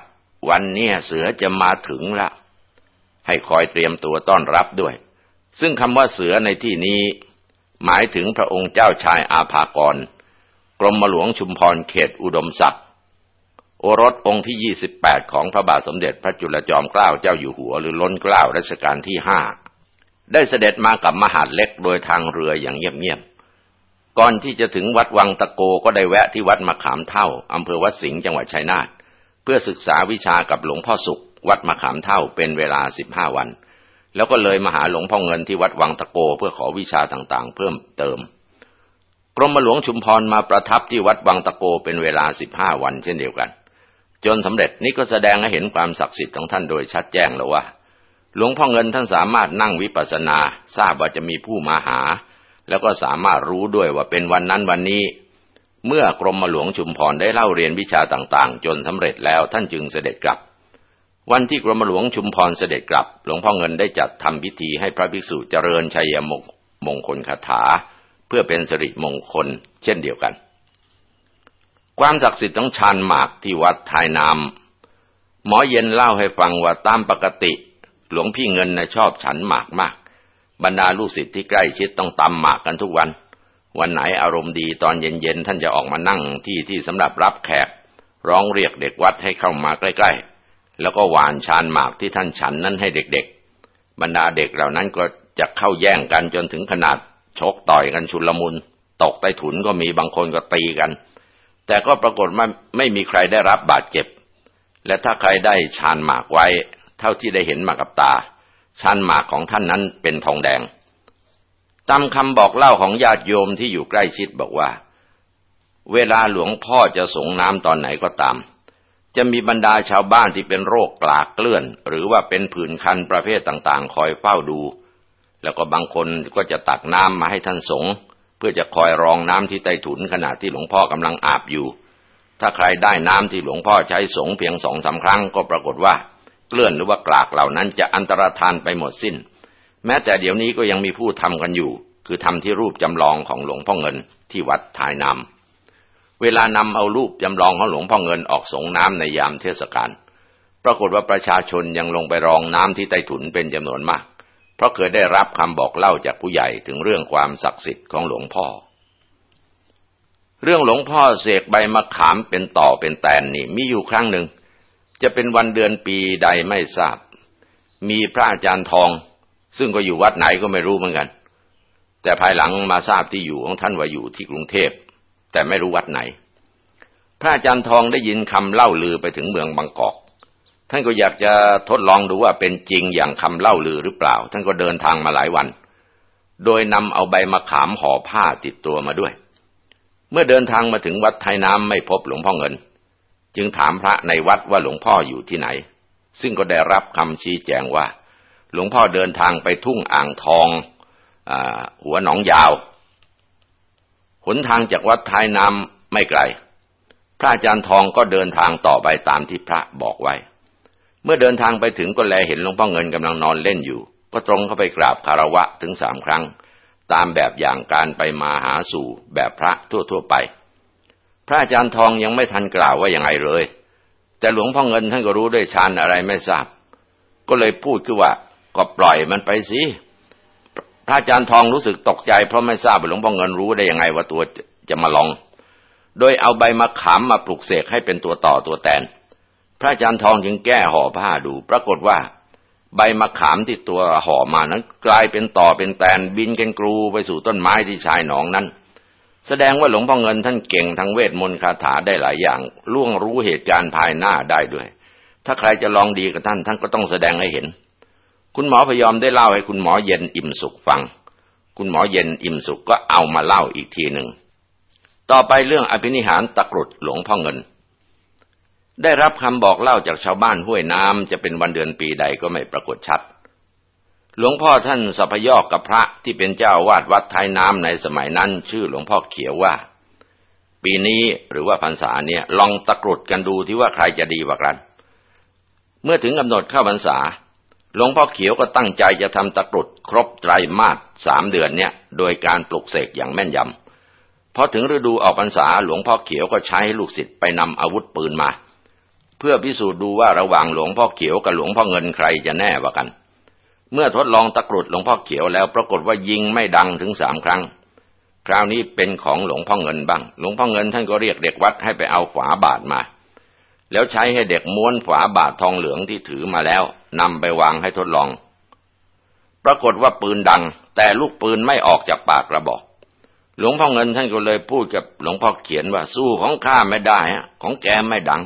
วันนี้เสือจะมาถึงละ ให้คอยเตรียมตัวต้อนรับด้วย ซึ่งคำว่าเสือในที่นี้ หมายถึงพระองค์เจ้าชายอาภากร กรมหลวงชุมพรเขตอุดมศักดิ์โอรสองค์ที่ 28 ของพระบาทสมเด็จพระจุลจอมเกล้าเจ้าอยู่หัวหรือล้นเกล้ารัชกาลที่ห้าได้เสด็จมากับมหาดเล็กโดยทางเรืออย่างเงียบๆ ก่อนที่จะถึงวัดวังตะโกก็ได้แวะที่วัดมะขามเท่าอำเภอวัดสิงห์จังหวัดชัยนาทเพื่อศึกษาวิชากับหลวงพ่อสุข วัดมะขามเท่าเป็นเวลาสิบห้าวัน แล้วก็เลยมาหาหลวงพ่อเงินที่วัดวังตะโกเพื่อขอวิชาต่างๆ เพิ่มเติม กรมหลวงชุมพรมาประทับที่วัดวังตะโกเป็นเวลาสิบห้าวันเช่นเดียวกัน จนสำเร็จนี้ก็แสดงให้เห็นความศักดิ์สิทธิ์ของท่านโดยชัดแจ้งแล้วว่า หลวงพ่อเงินท่านสามารถนั่งวิปัสสนา ทราบว่าจะมีผู้มาหา แล้วก็สามารถรู้ด้วยว่าเป็นวันนั้นวันนี้ เมื่อกรมหลวงชุมพรได้เล่าเรียนวิชาต่างๆ จนสำเร็จแล้วท่านจึงเสด็จกลับ วันที่กรมหลวงชุมพรเสด็จกลับ หลวงพ่อเงินได้จัดทำพิธีให้พระภิกษุเจริญชัยมงมงคลคาถา เพื่อเป็นสิริมงคลเช่นเดียวกัน ความศักดิ์สิทธิ์ของชานหมากที่วัดทายนามหมอเย็นเล่าให้ฟังว่าตามปกติ หลวงพี่เงินนะชอบฉันหมากมาก บรรดาลูกศิษย์ที่ใกล้ชิดต้องตำหมากกันทุกวัน วันไหนอารมณ์ดีตอนเย็นๆท่านจะออกมานั่งที่ที่สำหรับรับแขก ร้องเรียกเด็กวัดให้เข้ามาใกล้ๆ แล้วก็หวานชานหมากที่ท่านฉันนั้นให้เด็กๆ บรรดาเด็กเหล่านั้นก็จะเข้าแย่งกันจนถึงขนาดชกต่อยกันชุลมุน ตกใต้ถุนก็มีบางคนก็ตีกัน แต่ก็ปรากฏว่าไม่มีใครได้รับบาดเจ็บ และถ้าใครได้ชานหมากไว้ เท่าที่ได้เห็นมากับตาชันหมากของท่านนั้นเป็นทองแดง ตามคำบอกเล่าของญาติโยมที่อยู่ใกล้ชิดบอกว่า เวลาหลวงพ่อจะสงน้ำตอนไหนก็ตาม จะมีบรรดาชาวบ้านที่เป็นโรคกลากเกลื่อน หรือว่าเป็นผื่นคันประเภทต่างๆ คอยเฝ้าดู แล้วก็บางคนก็จะตักน้ำมาให้ท่านสงเพื่อจะคอยรองน้ำที่ใต้ถุนขณะที่หลวงพ่อกำลังอาบอยู่ ถ้าใครได้น้ำที่หลวงพ่อใช้สงเพียงสองสาครั้งก็ปรากฏว่า เกลื่อนหรือว่ากลากเหล่านั้นจะอันตรธานไปหมดสิ้น แม้แต่เดี๋ยวนี้ก็ยังมีผู้ทำกันอยู่ คือทำที่รูปจำลองของหลวงพ่อเงินที่วัดทายนำ เวลานำเอารูปจำลองของหลวงพ่อเงินออกสงน้ำในยามเทศกาลปรากฏว่าประชาชนยังลงไปรองน้ำที่ใต้ถุนเป็นจำนวนมาก เพราะเคยได้รับคำบอกเล่าจากผู้ใหญ่ถึงเรื่องความศักดิ์สิทธิ์ของหลวงพ่อ เรื่องหลวงพ่อเสกใบมะขามเป็นต่อเป็นแตนนี่มีอยู่ครั้งหนึ่ง จะเป็นวันเดือนปีใดไม่ทราบ มีพระอาจารย์ทอง ซึ่งก็อยู่วัดไหนก็ไม่รู้เหมือนกัน แต่ภายหลังมาทราบที่อยู่ของท่านว่าอยู่ที่กรุงเทพ แต่ไม่รู้วัดไหน พระอาจารย์ทองได้ยินคำเล่าลือไปถึงเมืองบางกอก ท่านก็อยากจะทดลองดูว่าเป็นจริงอย่างคำเล่าลือหรือเปล่า ท่านก็เดินทางมาหลายวัน โดยนำเอาใบมะขามห่อผ้าติดตัวมาด้วย เมื่อเดินทางมาถึงวัดไทยน้ำไม่พบหลวงพ่อเงิน จึงถามพระในวัดว่าหลวงพ่ออยู่ที่ไหน ซึ่งก็ได้รับคำชี้แจงว่า หลวงพ่อเดินทางไปทุ่งอ่างทองอหัวหนองยาว นทางจากวัดท้ายน้ำไม่ไกล พระอาจารย์ทองก็เดินทางต่อไปตามที่พระบอกไว้ เมื่อเดินทางไปถึงก็แลเห็นหลวงพ่อเงินกำลังนอนเล่นอยู่ ก็ตรงเข้าไปกราบคารวะถึงสามครั้ง ตามแบบอย่างการไปมาหาสู่แบบพระทั่วๆไป พระอาจารย์ทองยังไม่ทันกล่าวว่าอย่างไรเลย แต่หลวงพ่อเงินท่านก็รู้ด้วยชานอะไรไม่ทราบ ก็เลยพูดคือว่าก็ปล่อยมันไปสิ พระอาจารย์ทองรู้สึกตกใจ เพราะไม่ทราบว่าหลวงพ่อเงินรู้ได้ยังไงว่าตัวจะมาลอง โดยเอาใบมะขามมาปลุกเสกให้เป็นตัวต่อตัวแตน พระอาจารย์ทองจึงแก้ห่อผ้าดู ปรากฏว่า ใบมะขามที่ตัวห่อมานั้น กลายเป็นต่อเป็นแตนบินกันกรูไปสู่ต้นไม้ที่ชายหนองนั้น แสดงว่าหลวงพ่อเงินท่านเก่งทั้งเวทมนต์คาถาได้หลายอย่างล่วงรู้เหตุการณ์ภายหน้าได้ด้วย ถ้าใครจะลองดีกับท่านท่านก็ต้องแสดงให้เห็น คุณหมอพยอมได้เล่าให้คุณหมอเย็นอิ่มสุขฟัง คุณหมอเย็นอิ่มสุขก็เอามาเล่าอีกทีหนึ่ง ต่อไปเรื่องอภินิหารตะกรุดหลวงพ่อเงิน ได้รับคำบอกเล่าจากชาวบ้านห้วยน้ำจะเป็นวันเดือนปีใดก็ไม่ปรากฏชัด หลวงพ่อท่านสัพยอกกับพระที่เป็นเจ้าวาดวัดท้ายน้ำในสมัยนั้น ชื่อหลวงพ่อเขียวว่า ปีนี้หรือว่าพรรษาเนี่ยลองตะกรุดกันดูที่ว่าใครจะดีกว่ากัน เมื่อถึงกำหนดเข้าพรรษา หลวงพ่อเขียวก็ตั้งใจจะทำตะกรุดครบไตรมาสสามเดือนเนี่ยโดยการปลุกเสกอย่างแม่นยำพอถึงฤดูออกพรรษาหลวงพ่อเขียวก็ใช้ให้ลูกศิษย์ไปนำอาวุธปืนมา เพื่อพิสูจน์ดูว่าระหว่างหลวงพ่อเขียวกับหลวงพ่อเงินใครจะแน่กว่ากัน เมื่อทดลองตะกรุดหลวงพ่อเขียวแล้วปรากฏว่ายิงไม่ดังถึงสามครั้ง คราวนี้เป็นของหลวงพ่อเงินบ้าง หลวงพ่อเงินท่านก็เรียกเด็กวัดให้ไปเอาฝาบาทมา แล้วใช้ให้เด็กม้วนฝาบาททองเหลืองที่ถือมาแล้ว นำไปวางให้ทดลอง ปรากฏว่าปืนดัง แต่ลูกปืนไม่ออกจากปากกระบอก หลวงพ่อเงินท่านก็เลยพูดกับหลวงพ่อเขียนว่าสู้ของข้าไม่ได้ฮะของแกไม่ดัง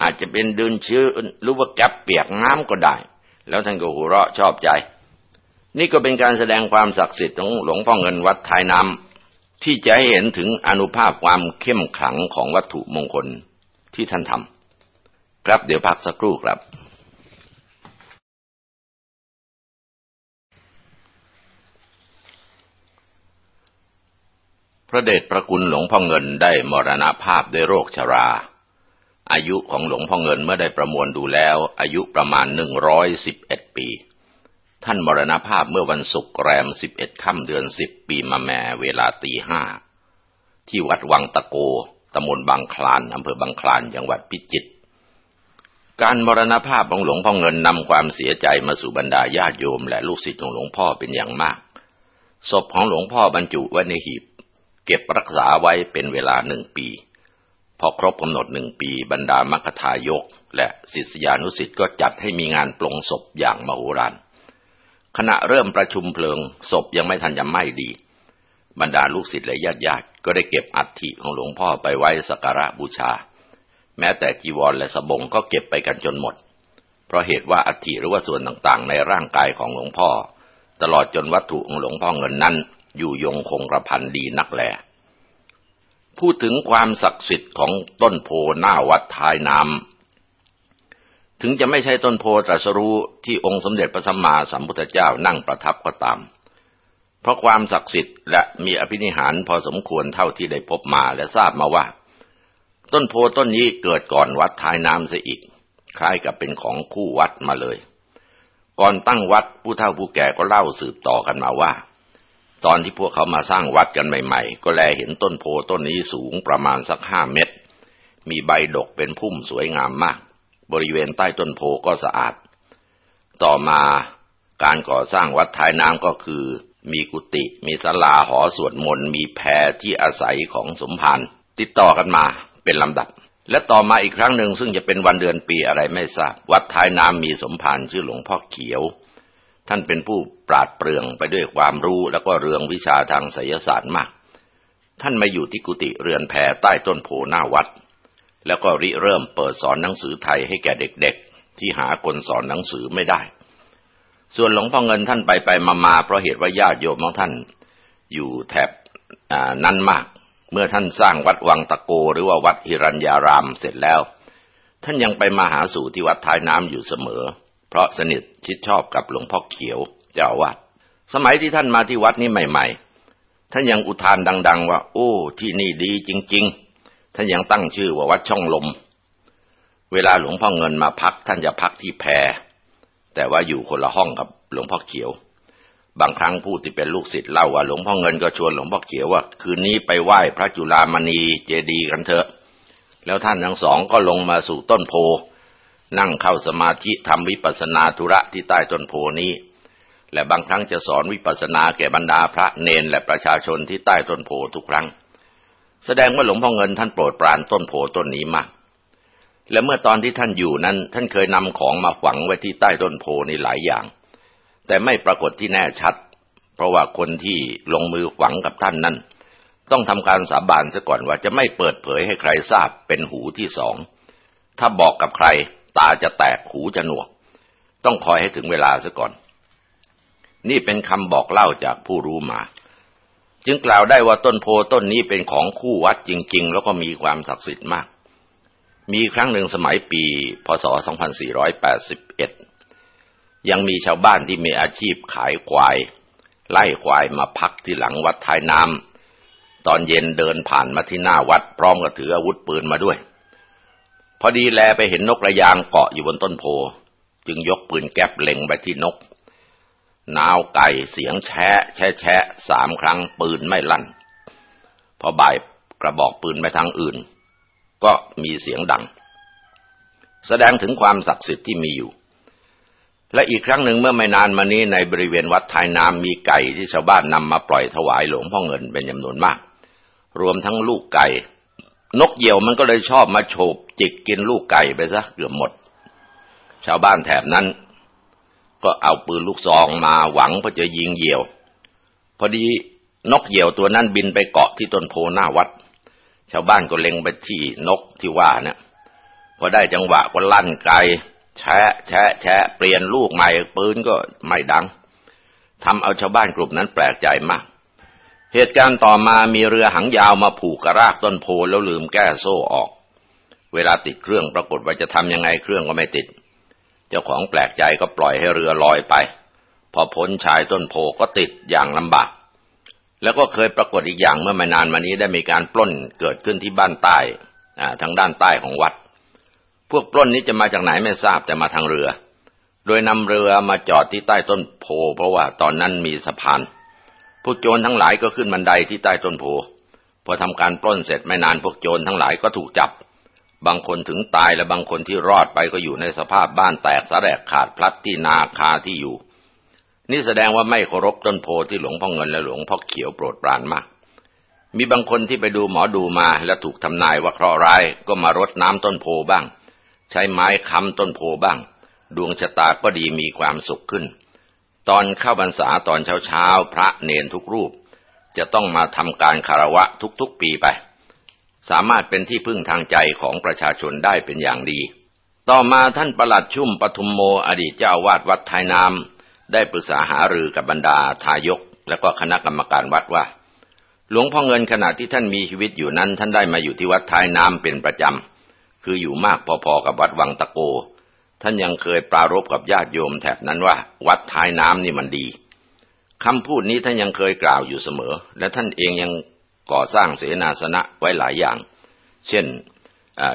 อาจจะเป็นดินชื้อหรือว่าแกเปียกน้ำก็ได้ แล้วท่านก็หัวเราะชอบใจ นี่ก็เป็นการแสดงความศักดิ์สิทธิ์ของหลวงพ่อเงินวัดท้ายน้ำที่จะให้เห็นถึงอนุภาพความเข้มขลังของวัตถุมงคลที่ท่านทำครับเดี๋ยวพักสักครู่ครับ พระเดชพระคุณหลวงพ่อเงินได้มรณภาพด้วยโรคชรา อายุของหลวงพ่อเงินเมื่อได้ประมวลดูแล้ว อายุประมาณหนึ่งร้อยสิบเอ็ดปี ท่านมรณภาพเมื่อวันศุกร์แรมสิบเอ็ดค่ำเดือนสิบปีมาแม่เวลาตีห้าที่วัดวังตะโกตำบลบางคลานอำเภอบางคลานจังหวัดพิจิตรการมรณภาพของหลวงพ่อเงินนำความเสียใจมาสู่บรรดาญาติโยม และลูกศิษย์ของหลวงพ่อเป็นอย่างมาก ศพของหลวงพ่อบรรจุไว้ในหีบ เก็บรักษาไว้เป็นเวลาหนึ่งปี พอครบกำหนดหนึ่งปีบรรดามรคทายก และศิษยานุศิษย์ก็จัดให้มีงานปลงศพอย่างมโหฬารขณะเริ่มประชุมเพลิงศพยังไม่ทันจะไหม้ดี บรรดาลูกศิษย์และญาติญาติก็ได้เก็บอัฐิของหลวงพ่อไปไว้สักการะบูชา แม้แต่จีวรและสบงก็เก็บไปกันจนหมด เพราะเหตุว่าอัฐิหรือว่าส่วนต่างๆ ในร่างกายของหลวงพ่อ ตลอดจนวัตถุของหลวงพ่อเงินนั้น อยู่ยงคงกระพันดีนักแลพูดถึงความศักดิ์สิทธิ์ของต้นโพหน้าวัดท้ายน้ำถึงจะไม่ใช่ต้นโพตรัสรู้ที่องค์สมเด็จพระสัมมาสัมพุทธเจ้านั่งประทับก็ตาม เพราะความศักดิ์สิทธิ์และมีอภินิหารพอสมควรเท่าที่ได้พบมาและทราบมาว่า ต้นโพต้นนี้เกิดก่อนวัดท้ายน้ำเสียอีก คล้ายกับเป็นของคู่วัดมาเลย ก่อนตั้งวัดผู้เฒ่าผู้แก่ก็เล่าสืบต่อกันมาว่า ตอนที่พวกเขามาสร้างวัดกันใหม่ ๆ ก็แลเห็นต้นโพต้นนี้สูงประมาณสักห้าเมตร มีใบดกเป็นพุ่มสวยงามมาก บริเวณใต้ต้นโพก็สะอาด ต่อมาการก่อสร้างวัดท้ายน้ำก็คือ มีกุฏิมีศาลาหอสวดมนต์มีแพรที่อาศัยของสมภารติดต่อกันมาเป็นลำดับ และต่อมาอีกครั้งหนึ่งซึ่งจะเป็นวันเดือนปีอะไรไม่ทราบ วัดท้ายน้ำมีสมภารชื่อหลวงพ่อเขียว ท่านเป็นผู้ปราดเปรื่องไปด้วยความรู้แล้วก็เรืองวิชาทางไสยศาสตร์มาก ท่านมาอยู่ที่กุฏิเรือนแพใต้ต้นโพหน้าวัด แล้วก็ริเริ่มเปิดสอนหนังสือไทยให้แก่เด็กๆ ที่หาคนสอนหนังสือไม่ได้ ส่วนหลวงพ่อเงินท่านไปไปมามาเพราะเหตุว่าญาติโยมของท่านอยู่แถบนั้นมาก เมื่อท่านสร้างวัดวังตะโกหรือว่าวัดฮิรัญญารามเสร็จแล้ว ท่านยังไปมาหาสู่ที่วัดท้ายน้ำอยู่เสมอ เพราะสนิทชิดชอบกับหลวงพ่อเขียวเจ้าวัด สมัยที่ท่านมาที่วัดนี้ใหม่ๆ ท่านยังอุทานดัง ๆ ว่า โอ้ ที่นี่ดีจริง ๆ ท่านยังตั้งชื่อว่าวัดช่องลม เวลาหลวงพ่อเงินมาพัก ท่านจะพักที่แพร แต่ว่าอยู่คนละห้องกับหลวงพ่อเขียว บางครั้งผู้ที่เป็นลูกศิษย์เล่าว่าหลวงพ่อเงินก็ชวนหลวงพ่อเขียวว่า คืนนี้ไปไหว้พระจุลามณีเจดีย์กันเถอะ แล้วท่านทั้งสองก็ลงมาสู่ต้นโพ นั่งเข้าสมาธิทำวิปัสนาธุระที่ใต้ต้นโพนี้ และบางครั้งจะสอนวิปัสนาแก่บรรดาพระเนนและประชาชนที่ใต้ต้นโพทุกครั้ง แสดงว่าหลวงพ่อเงินท่านโปรดปรานต้นโพต้นนี้มาก และเมื่อตอนที่ท่านอยู่นั้น ท่านเคยนำของมาฝังไว้ที่ใต้ต้นโพนี้หลายอย่าง แต่ไม่ปรากฏที่แน่ชัด เพราะว่าคนที่ลงมือฝังกับท่านนั้น ต้องทำการสาบานซะก่อนว่าจะไม่เปิดเผยให้ใครทราบเป็นหูที่สองถ้าบอกกับใคร ตาจะแตกหูจะหนวก ต้องคอยให้ถึงเวลาซะก่อน นี่เป็นคำบอกเล่าจากผู้รู้มา จึงกล่าวได้ว่าต้นโพต้นนี้เป็นของคู่วัดจริง ๆ แล้วก็มีความศักดิ์สิทธิ์มาก มีครั้งหนึ่งสมัยปี พศ 2481 ยังมีชาวบ้านที่มีอาชีพขายควาย ไล่ควายมาพักที่หลังวัดท้ายน้ำตอนเย็นเดินผ่านมาที่หน้าวัดพร้อมกับถืออาวุธปืนมาด้วย พอดีแลไปเห็นนกระยางเกาะอยู่บนต้นโพ จึงยกปืนแก๊ปเล็งไปที่นก นาวไก่เสียงแชะ แชะแชะสามครั้งปืนไม่ลั่น พอบ่ายกระบอกปืนไปทางอื่น ก็มีเสียงดัง แสดงถึงความศักดิ์สิทธิ์ที่มีอยู่ และอีกครั้งหนึ่งเมื่อไม่นานมานี้ในบริเวณวัดไทยน้ำมีไก่ที่ชาวบ้านนำมาปล่อยถวายหลวงพ่อเงินเป็นจำนวนมาก รวมทั้งลูกไก่ นกเหยี่ยวมันก็เลยชอบมาโฉบจิกกินลูกไก่ไปซะเกือบหมด ชาวบ้านแถบนั้น ก็เอาปืนลูกซองมาหวังเพื่อจะยิงเหยี่ยว พอดีนกเหยี่ยวตัวนั้นบินไปเกาะที่ต้นโพหน้าวัด ชาวบ้านก็เล็งไปที่นกที่ว่าเนี่ยพอได้จังหวะก็ลั่นไกลแชะแชะแชะเปลี่ยนลูกใหม่ปืนก็ไม่ดังทำเอาชาวบ้านกลุ่มนั้นแปลกใจมาก เหตุการณ์ต่อมามีเรือหางยาวมาผูกกระรากต้นโพแล้วลืมแก้โซ่ออก เวลาติดเครื่องปรากฏว่าจะทำยังไงเครื่องก็ไม่ติด เจ้าของแปลกใจก็ปล่อยให้เรือลอยไป พอพ้นชายต้นโพก็ติดอย่างลำบาก แล้วก็เคยปรากฏอีกอย่างเมื่อไม่นานมานี้ได้มีการปล้นเกิดขึ้นที่บ้านใต้ทางด้านใต้ของวัด พวกปล้นนี้จะมาจากไหนไม่ทราบแต่มาทางเรือ โดยนำเรือมาจอดที่ใต้ต้นโพ เพราะว่าตอนนั้นมีสะพาน พวกโจรทั้งหลายก็ขึ้นบันไดที่ใต้ต้นโพพอทำการปล้นเสร็จไม่นานพวกโจรทั้งหลายก็ถูกจับ บางคนถึงตายและบางคนที่รอดไปก็อยู่ในสภาพบ้านแตกสะแรกขาดพลัดที่นาคาที่อยู่ นี่แสดงว่าไม่เคารพต้นโพที่หลวงพ่อเงินและหลวงพ่อเขียวโปรดปรานมาก มีบางคนที่ไปดูหมอดูมาและถูกทำนายว่าเคราะห์ร้ายก็มารดน้ำต้นโพบ้าง ใช้ไม้ค้ำต้นโพบ้าง ดวงชะตาก็ดีมีความสุขขึ้น ตอนเข้าบรรษาตอนเช้าๆ พระเนนทุกรูป จะต้องมาทำการคารวะทุกๆปีไป สามารถเป็นที่พึ่งทางใจของประชาชนได้เป็นอย่างดี ต่อมาท่านประหลัดชุ่มปทุมโมอดีตเจ้าวาดวัดไทยน้ำได้ปรึกษาหารือกับบรรดาทายก และก็คณะกรรมการวัดว่า หลวงพ่อเงินขณะที่ท่านมีชีวิตอยู่นั้น ท่านได้มาอยู่ที่วัดไทยน้ำเป็นประจำคืออยู่มากพอๆกับวัดวังตะโก ท่านยังเคยปรารบกับญาติโยมแถบนั้นว่า วัดท้ายน้ำนี่มันดีคำพูดนี้ท่านยังเคยกล่าวอยู่เสมอ และท่านเองยังก่อสร้างเสนาสนะไว้หลายอย่าง เช่น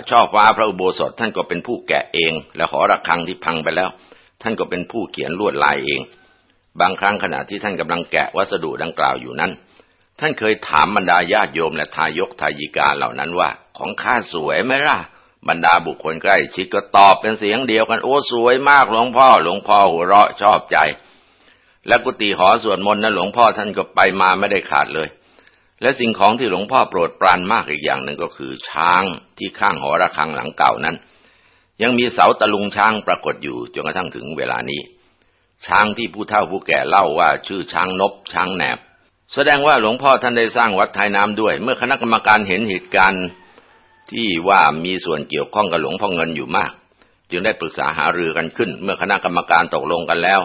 ช่อฟ้าพระอุโบสถท่านก็เป็นผู้แกะเอง และหอระฆังที่พังไปแล้ว ท่านก็เป็นผู้เขียนลวดลายเอง บางครั้งขณะที่ท่านกำลังแกะวัสดุดังกล่าวอยู่นั้น ท่านเคยถามบรรดาญาติโยมและทายกทายิกาเหล่านั้นว่า ของข้าสวยไหมล่ะ บรรดาบุคคลใกล้ชิดก็ตอบเป็นเสียงเดียวกัน โอ้สวยมากหลวงพ่อ หลวงพ่อหัวเราะชอบใจ และกุฏิหอสวดมนต์นะหลวงพ่อท่านก็ไปมาไม่ได้ขาดเลย และสิ่งของที่หลวงพ่อโปรดปรานมากอีกอย่างหนึ่งก็คือช้างที่ข้างหอระฆังหลังเก่านั้น ยังมีเสาตะลุงช้างปรากฏอยู่จนกระทั่งถึงเวลานี้ ช้างที่ผู้เฒ่าผู้แก่เล่าว่าชื่อช้างนบช้างแหนบแสดงว่าหลวงพ่อท่านได้สร้างวัดไทยน้ำด้วย เมื่อคณะกรรมการเห็นเหตุการณ์ ที่ว่ามีส่วนเกี่ยวข้องกับหลวงพ่อเงินอยู่มาก จึงได้ปรึกษาหารือกันขึ้น เมื่อคณะกรรมการตกลงกันแล้ว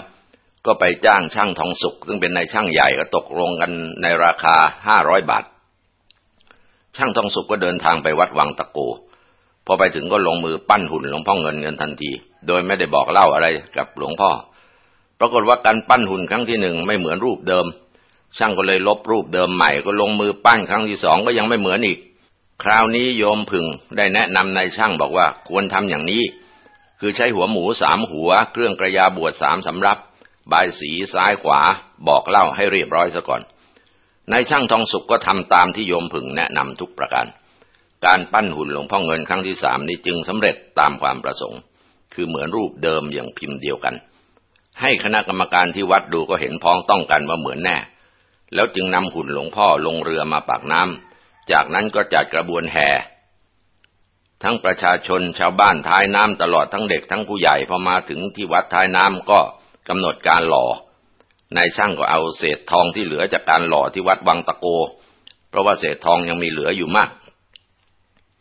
ก็ไปจ้างช่างทองสุกซึ่งเป็นนายช่างใหญ่ก็ตกลงกันในราคาห้าร้อยบาท ช่างทองสุกก็เดินทางไปวัดวังตะโกพอไปถึงก็ลงมือปั้นหุ่นหลวงพ่อเงินเงินทันที โดยไม่ได้บอกเล่าอะไรกับหลวงพ่อ ปรากฏว่าการปั้นหุ่นครั้งที่หนึ่งไม่เหมือนรูปเดิม ช่างก็เลยลบรูปเดิมใหม่ก็ลงมือปั้นครั้งที่สองก็ยังไม่เหมือนอีก คราวนี้โยมผึ่งได้แนะนำนายช่างบอกว่าควรทำอย่างนี้ คือใช้หัวหมูสามหัว เครื่องกระยาบวชสามสำรับ บายสีซ้ายขวา บอกเล่าให้เรียบร้อยซะก่อนนายช่างทองสุกก็ทำตามที่โยมผึ่งแนะนำทุกประการ การปั้นหุ่นหลวงพ่อเงินครั้งที่สามนี้จึงสำเร็จตามความประสงค์ คือเหมือนรูปเดิมอย่างพิมพ์เดียวกัน ให้คณะกรรมการที่วัดดูก็เห็นพ้องต้องกันว่าเหมือนแน่ แล้วจึงนำหุ่นหลวงพ่อลงเรือมาปากน้ำ จากนั้นก็จัดกระบวนแห่ ทั้งประชาชนชาวบ้านท้ายน้ำตลอดทั้งเด็กทั้งผู้ใหญ่พอมาถึงที่วัดท้ายน้ำก็กำหนดการหล่อนายช่างก็เอาเศษทองที่เหลือจากการหล่อที่วัดวังตะโก เพราะว่าเศษทองยังมีเหลืออยู่มาก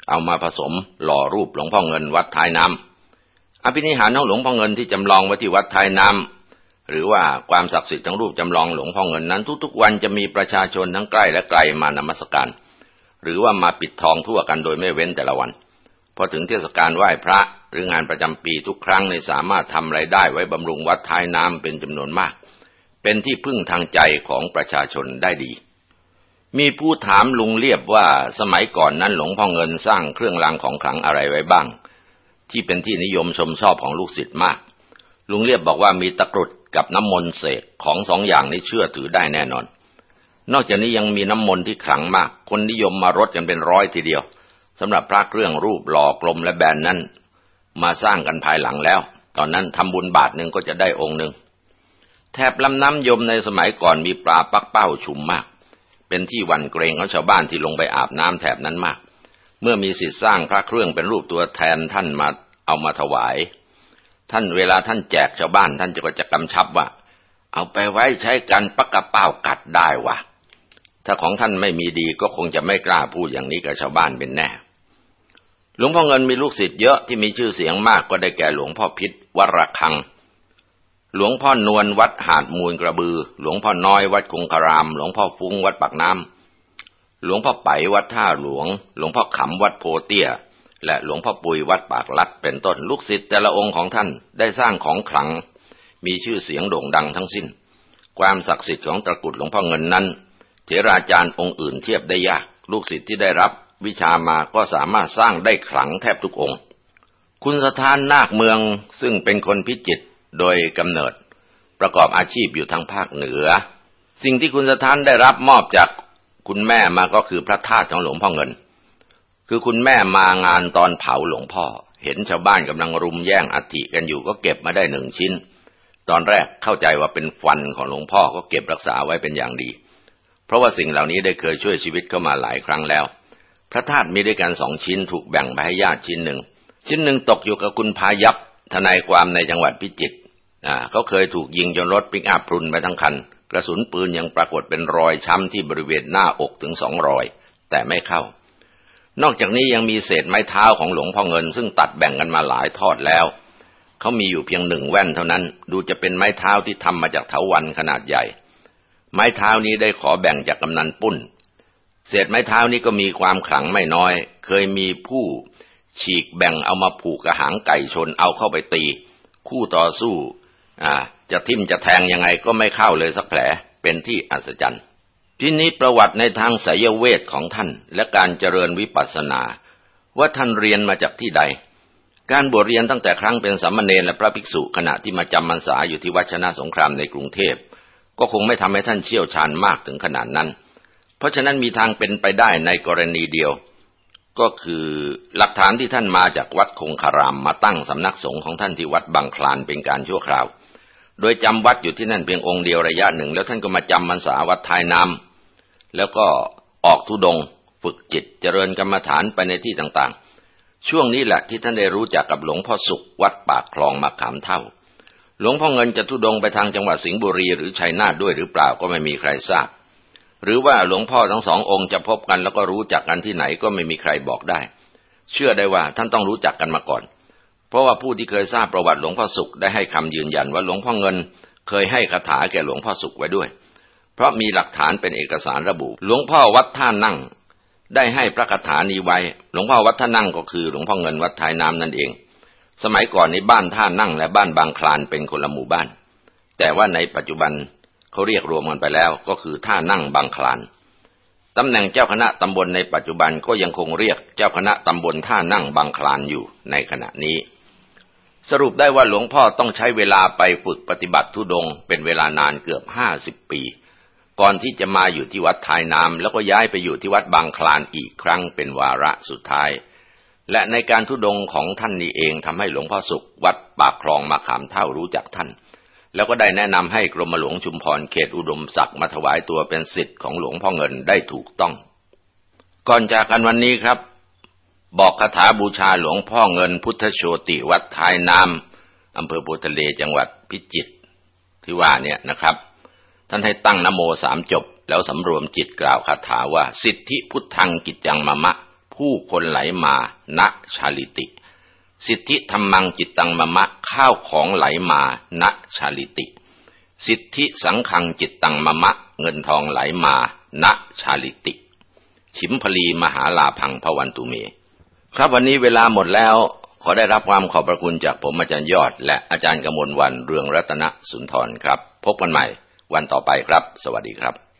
เอามาผสมหล่อรูปหลวงพ่อเงินวัดท้ายน้ำอภินิหารของหลวงพ่อเงินที่จำลองไว้ที่วัดท้ายน้ำหรือว่าความศักดิ์สิทธิ์ของรูปจำลองหลวงพ่อเงินนั้น ทุกๆวันจะมีประชาชนทั้งใกล้และไกลมานมัสการ หรือว่ามาปิดทองทั่วกันโดยไม่เว้นแต่ละวัน พอถึงเทศกาลไหว้พระหรืองานประจำปีทุกครั้งในสามารถทำไรายได้ไว้บำรุงวัดท้ายน้ำเป็นจำนวนมาก เป็นที่พึ่งทางใจของประชาชนได้ดี มีผู้ถามลุงเรียบว่าสมัยก่อนนั้นหลวงพ่อเงินสร้างเครื่องรางของขลังอะไรไว้บ้าง ที่เป็นที่นิยมชมชอบของลูกศิษย์มาก ลุงเรียบบอกว่ามีตะกรุดกับน้ำมนต์เสกของสองอย่างนี้เชื่อถือได้แน่นอน นอกจากนี้ยังมีน้ำมนต์ที่ขลังมาก คนนิยมมารดกันเป็นร้อยทีเดียวสำหรับพระเครื่องรูปหล่อกลมและแบนนั้น มาสร้างกันภายหลังแล้ว ตอนนั้นทำบุญบาทหนึ่งก็จะได้องค์หนึ่งแถบลำน้ำยมในสมัยก่อนมีปลาปักเป้าชุมมาก เป็นที่วันเกรงของชาวบ้านที่ลงไปอาบน้ำแถบนั้นมาก เมื่อมีสิทธิ์สร้างพระเครื่องเป็นรูปตัวแทนท่านมาเอามาถวาย ท่านเวลาท่านแจกชาวบ้านท่านจะก็จะกำชับว่า เอาไปไว้ใช้กันปักกระเป้ากัดได้วะ ถ้าของท่านไม่มีดีก็คงจะไม่กล้าพูดอย่างนี้กับชาวบ้านเป็นแน่ หลวงพ่อเงินมีลูกศิษย์เยอะที่มีชื่อเสียงมากก็ได้แก่หลวงพ่อพิษวรคัง หลวงพ่อนวลวัดหาดมูลกระบือ หลวงพ่อน้อยวัดคงคาราม หลวงพ่อฟุ้งวัดปากน้ำหลวงพ่อไปวัดท่าหลวง หลวงพ่อขำวัดโพเตี้ย และหลวงพ่อปุยวัดปากลัด เป็นต้นลูกศิษย์แต่ละองค์ของท่านได้สร้างของขลัง มีชื่อเสียงโด่งดังทั้งสิ้น ความศักดิ์สิทธิ์ของตะกุดหลวงพ่อเงินนั้น เถราจารย์องค์อื่นเทียบได้ยาก ลูกศิษย์ที่ได้รับวิชามาก็สามารถสร้างได้ขลังแทบทุกองค์ คุณสถานนาคเมืองซึ่งเป็นคนพิจิตโดยกำเนิด ประกอบอาชีพอยู่ทางภาคเหนือ สิ่งที่คุณสถานได้รับมอบจากคุณแม่มาก็คือพระธาตุของหลวงพ่อเงิน คือคุณแม่มางานตอนเผาหลวงพ่อ เห็นชาวบ้านกำลังรุมแย่งอัฐิกันอยู่ก็เก็บมาได้หนึ่งชิ้น ตอนแรกเข้าใจว่าเป็นฟันของหลวงพ่อก็เก็บรักษาไว้เป็นอย่างดี เพราะว่าสิ่งเหล่านี้ได้เคยช่วยชีวิตเข้ามาหลายครั้งแล้ว พระธาตุมีด้วยกันสองชิ้นถูกแบ่งไปให้ญาติชิ้นหนึ่ง ชิ้นหนึ่งตกอยู่กับคุณพายับทนายความในจังหวัดพิจิตรอ่าเขาเคยถูกยิงจนรถปิกอัพพรุนไปทั้งคัน กระสุนปืนยังปรากฏเป็นรอยช้ำที่บริเวณหน้าอกถึงสองรอย แต่ไม่เข้า นอกจากนี้ยังมีเศษไม้เท้าของหลวงพ่อเงิน ซึ่งตัดแบ่งกันมาหลายทอดแล้วเขามีอยู่เพียงหนึ่งแว่นเท่านั้น ดูจะเป็นไม้เท้าที่ทำมาจากเถาวันขนาดใหญ่ ไม้เท้านี้ได้ขอแบ่งจากกำนันปุ้น เศษไม้เท้านี้ก็มีความขลังไม่น้อย เคยมีผู้ฉีกแบ่งเอามาผูกกระหางไก่ชนเอาเข้าไปตี คู่ต่อสู้จะทิ่มจะแทงยังไงก็ไม่เข้าเลยสักแผลเป็นที่อัศจรรย์ ที่นี้ประวัติในทางไสยเวทของท่าน และการเจริญวิปัสสนา ว่าท่านเรียนมาจากที่ใด การบวชเรียนตั้งแต่ครั้งเป็นสามเณรและพระภิกษุขณะที่มาจำพรรษาอยู่ที่วัชนะสงครามในกรุงเทพ ก็คงไม่ทำให้ท่านเชี่ยวชาญมากถึงขนาดนั้น เพราะฉะนั้นมีทางเป็นไปได้ในกรณีเดียว ก็คือหลักฐานที่ท่านมาจากวัดคงคารามมาตั้งสำนักสงฆ์ของท่านที่วัดบางคลานเป็นการชั่วคราว โดยจำวัดอยู่ที่นั่นเพียงองค์เดียวระยะหนึ่ง แล้วท่านก็มาจำมรรษาวัดท้ายน้ำแล้วก็ออกทุดง ฝึกจิตเจริญกรรมฐานไปในที่ต่างๆ ช่วงนี้แหละที่ท่านได้รู้จักกับหลวงพ่อสุขวัดปากคลองมาขามเท่า หลวงพ่อเงินจะทุดงไปทางจังหวัดสิงห์บุรีหรือชัยนาทด้วยหรือเปล่าก็ไม่มีใครทราบ หรือว่าหลวงพ่อทั้งสององค์จะพบกันแล้วก็รู้จักกันที่ไหนก็ไม่มีใครบอกได้ เชื่อได้ว่าท่านต้องรู้จักกันมาก่อน เพราะว่าผู้ที่เคยทราบประวัติหลวงพ่อสุขได้ให้คำยืนยันว่าหลวงพ่อเงิน เคยให้คาถาแก่หลวงพ่อสุขไว้ด้วย เพราะมีหลักฐานเป็นเอกสารระบุ หลวงพ่อวัดท่านั่ง ได้ให้พระคาถานี้ไว้ หลวงพ่อวัดท่านั่งก็คือ หลวงพ่อเงินวัดท้ายน้ำนั่นเอง สมัยก่อนในบ้านท่านั่งและบ้านบางคลานเป็นคนละหมู่บ้าน แต่ว่าในปัจจุบันเขาเรียกรวมกันไปแล้วก็คือท่านั่งบางคลานตำแหน่งเจ้าคณะตำบลในปัจจุบันก็ยังคงเรียกเจ้าคณะตำบลท่านั่งบางคลานอยู่ในขณะนี้ สรุปได้ว่าหลวงพ่อต้องใช้เวลาไปฝึกปฏิบัติทุดง เป็นเวลานานเกือบห้าสิบปี ก่อนที่จะมาอยู่ที่วัดทายน้ำแล้วก็ย้ายไปอยู่ที่วัดบางคลานอีกครั้งเป็นวาระสุดท้าย และในการทุดงของท่านนี้เองทำให้หลวงพ่อสุข วัดปากคลองมาขามเท่ารู้จักท่าน แล้วก็ได้แนะนำให้กรมหลวงชุมพรเขตอุดมศักดิ์มาถวายตัวเป็นสิทธิ์ของหลวงพ่อเงินได้ถูกต้อง ก่อนจากกันวันนี้ครับ บอกคาถาบูชาหลวงพ่อเงิน พุทธโชติวัดท้ายน้ำอำเภอโพทะเลจังหวัดพิจิตรที่ว่าเนี่ยนะครับ ท่านให้ตั้งนโมสามจบ แล้วสำรวมจิตกล่าวคาถาว่า สิทธิพุทธังกิจจังมะมะ ผู้คนไหลมาณชาลิติ สิทธิธรรมังจิตตังมะมะข้าวของไหลมาณชาลิติ สิทธิสังขังจิตตังมะมะเงินทองไหลมาณชาลิติ ฉิมพลีมหาลาพังพวันตุเม ครับวันนี้เวลาหมดแล้ว ขอได้รับความขอบพระคุณจากผมอาจารย์ยอด และอาจารย์กมลวันเรืองรัตนสุนทรครับ พบกันใหม่ วันต่อไปครับ สวัสดีครับ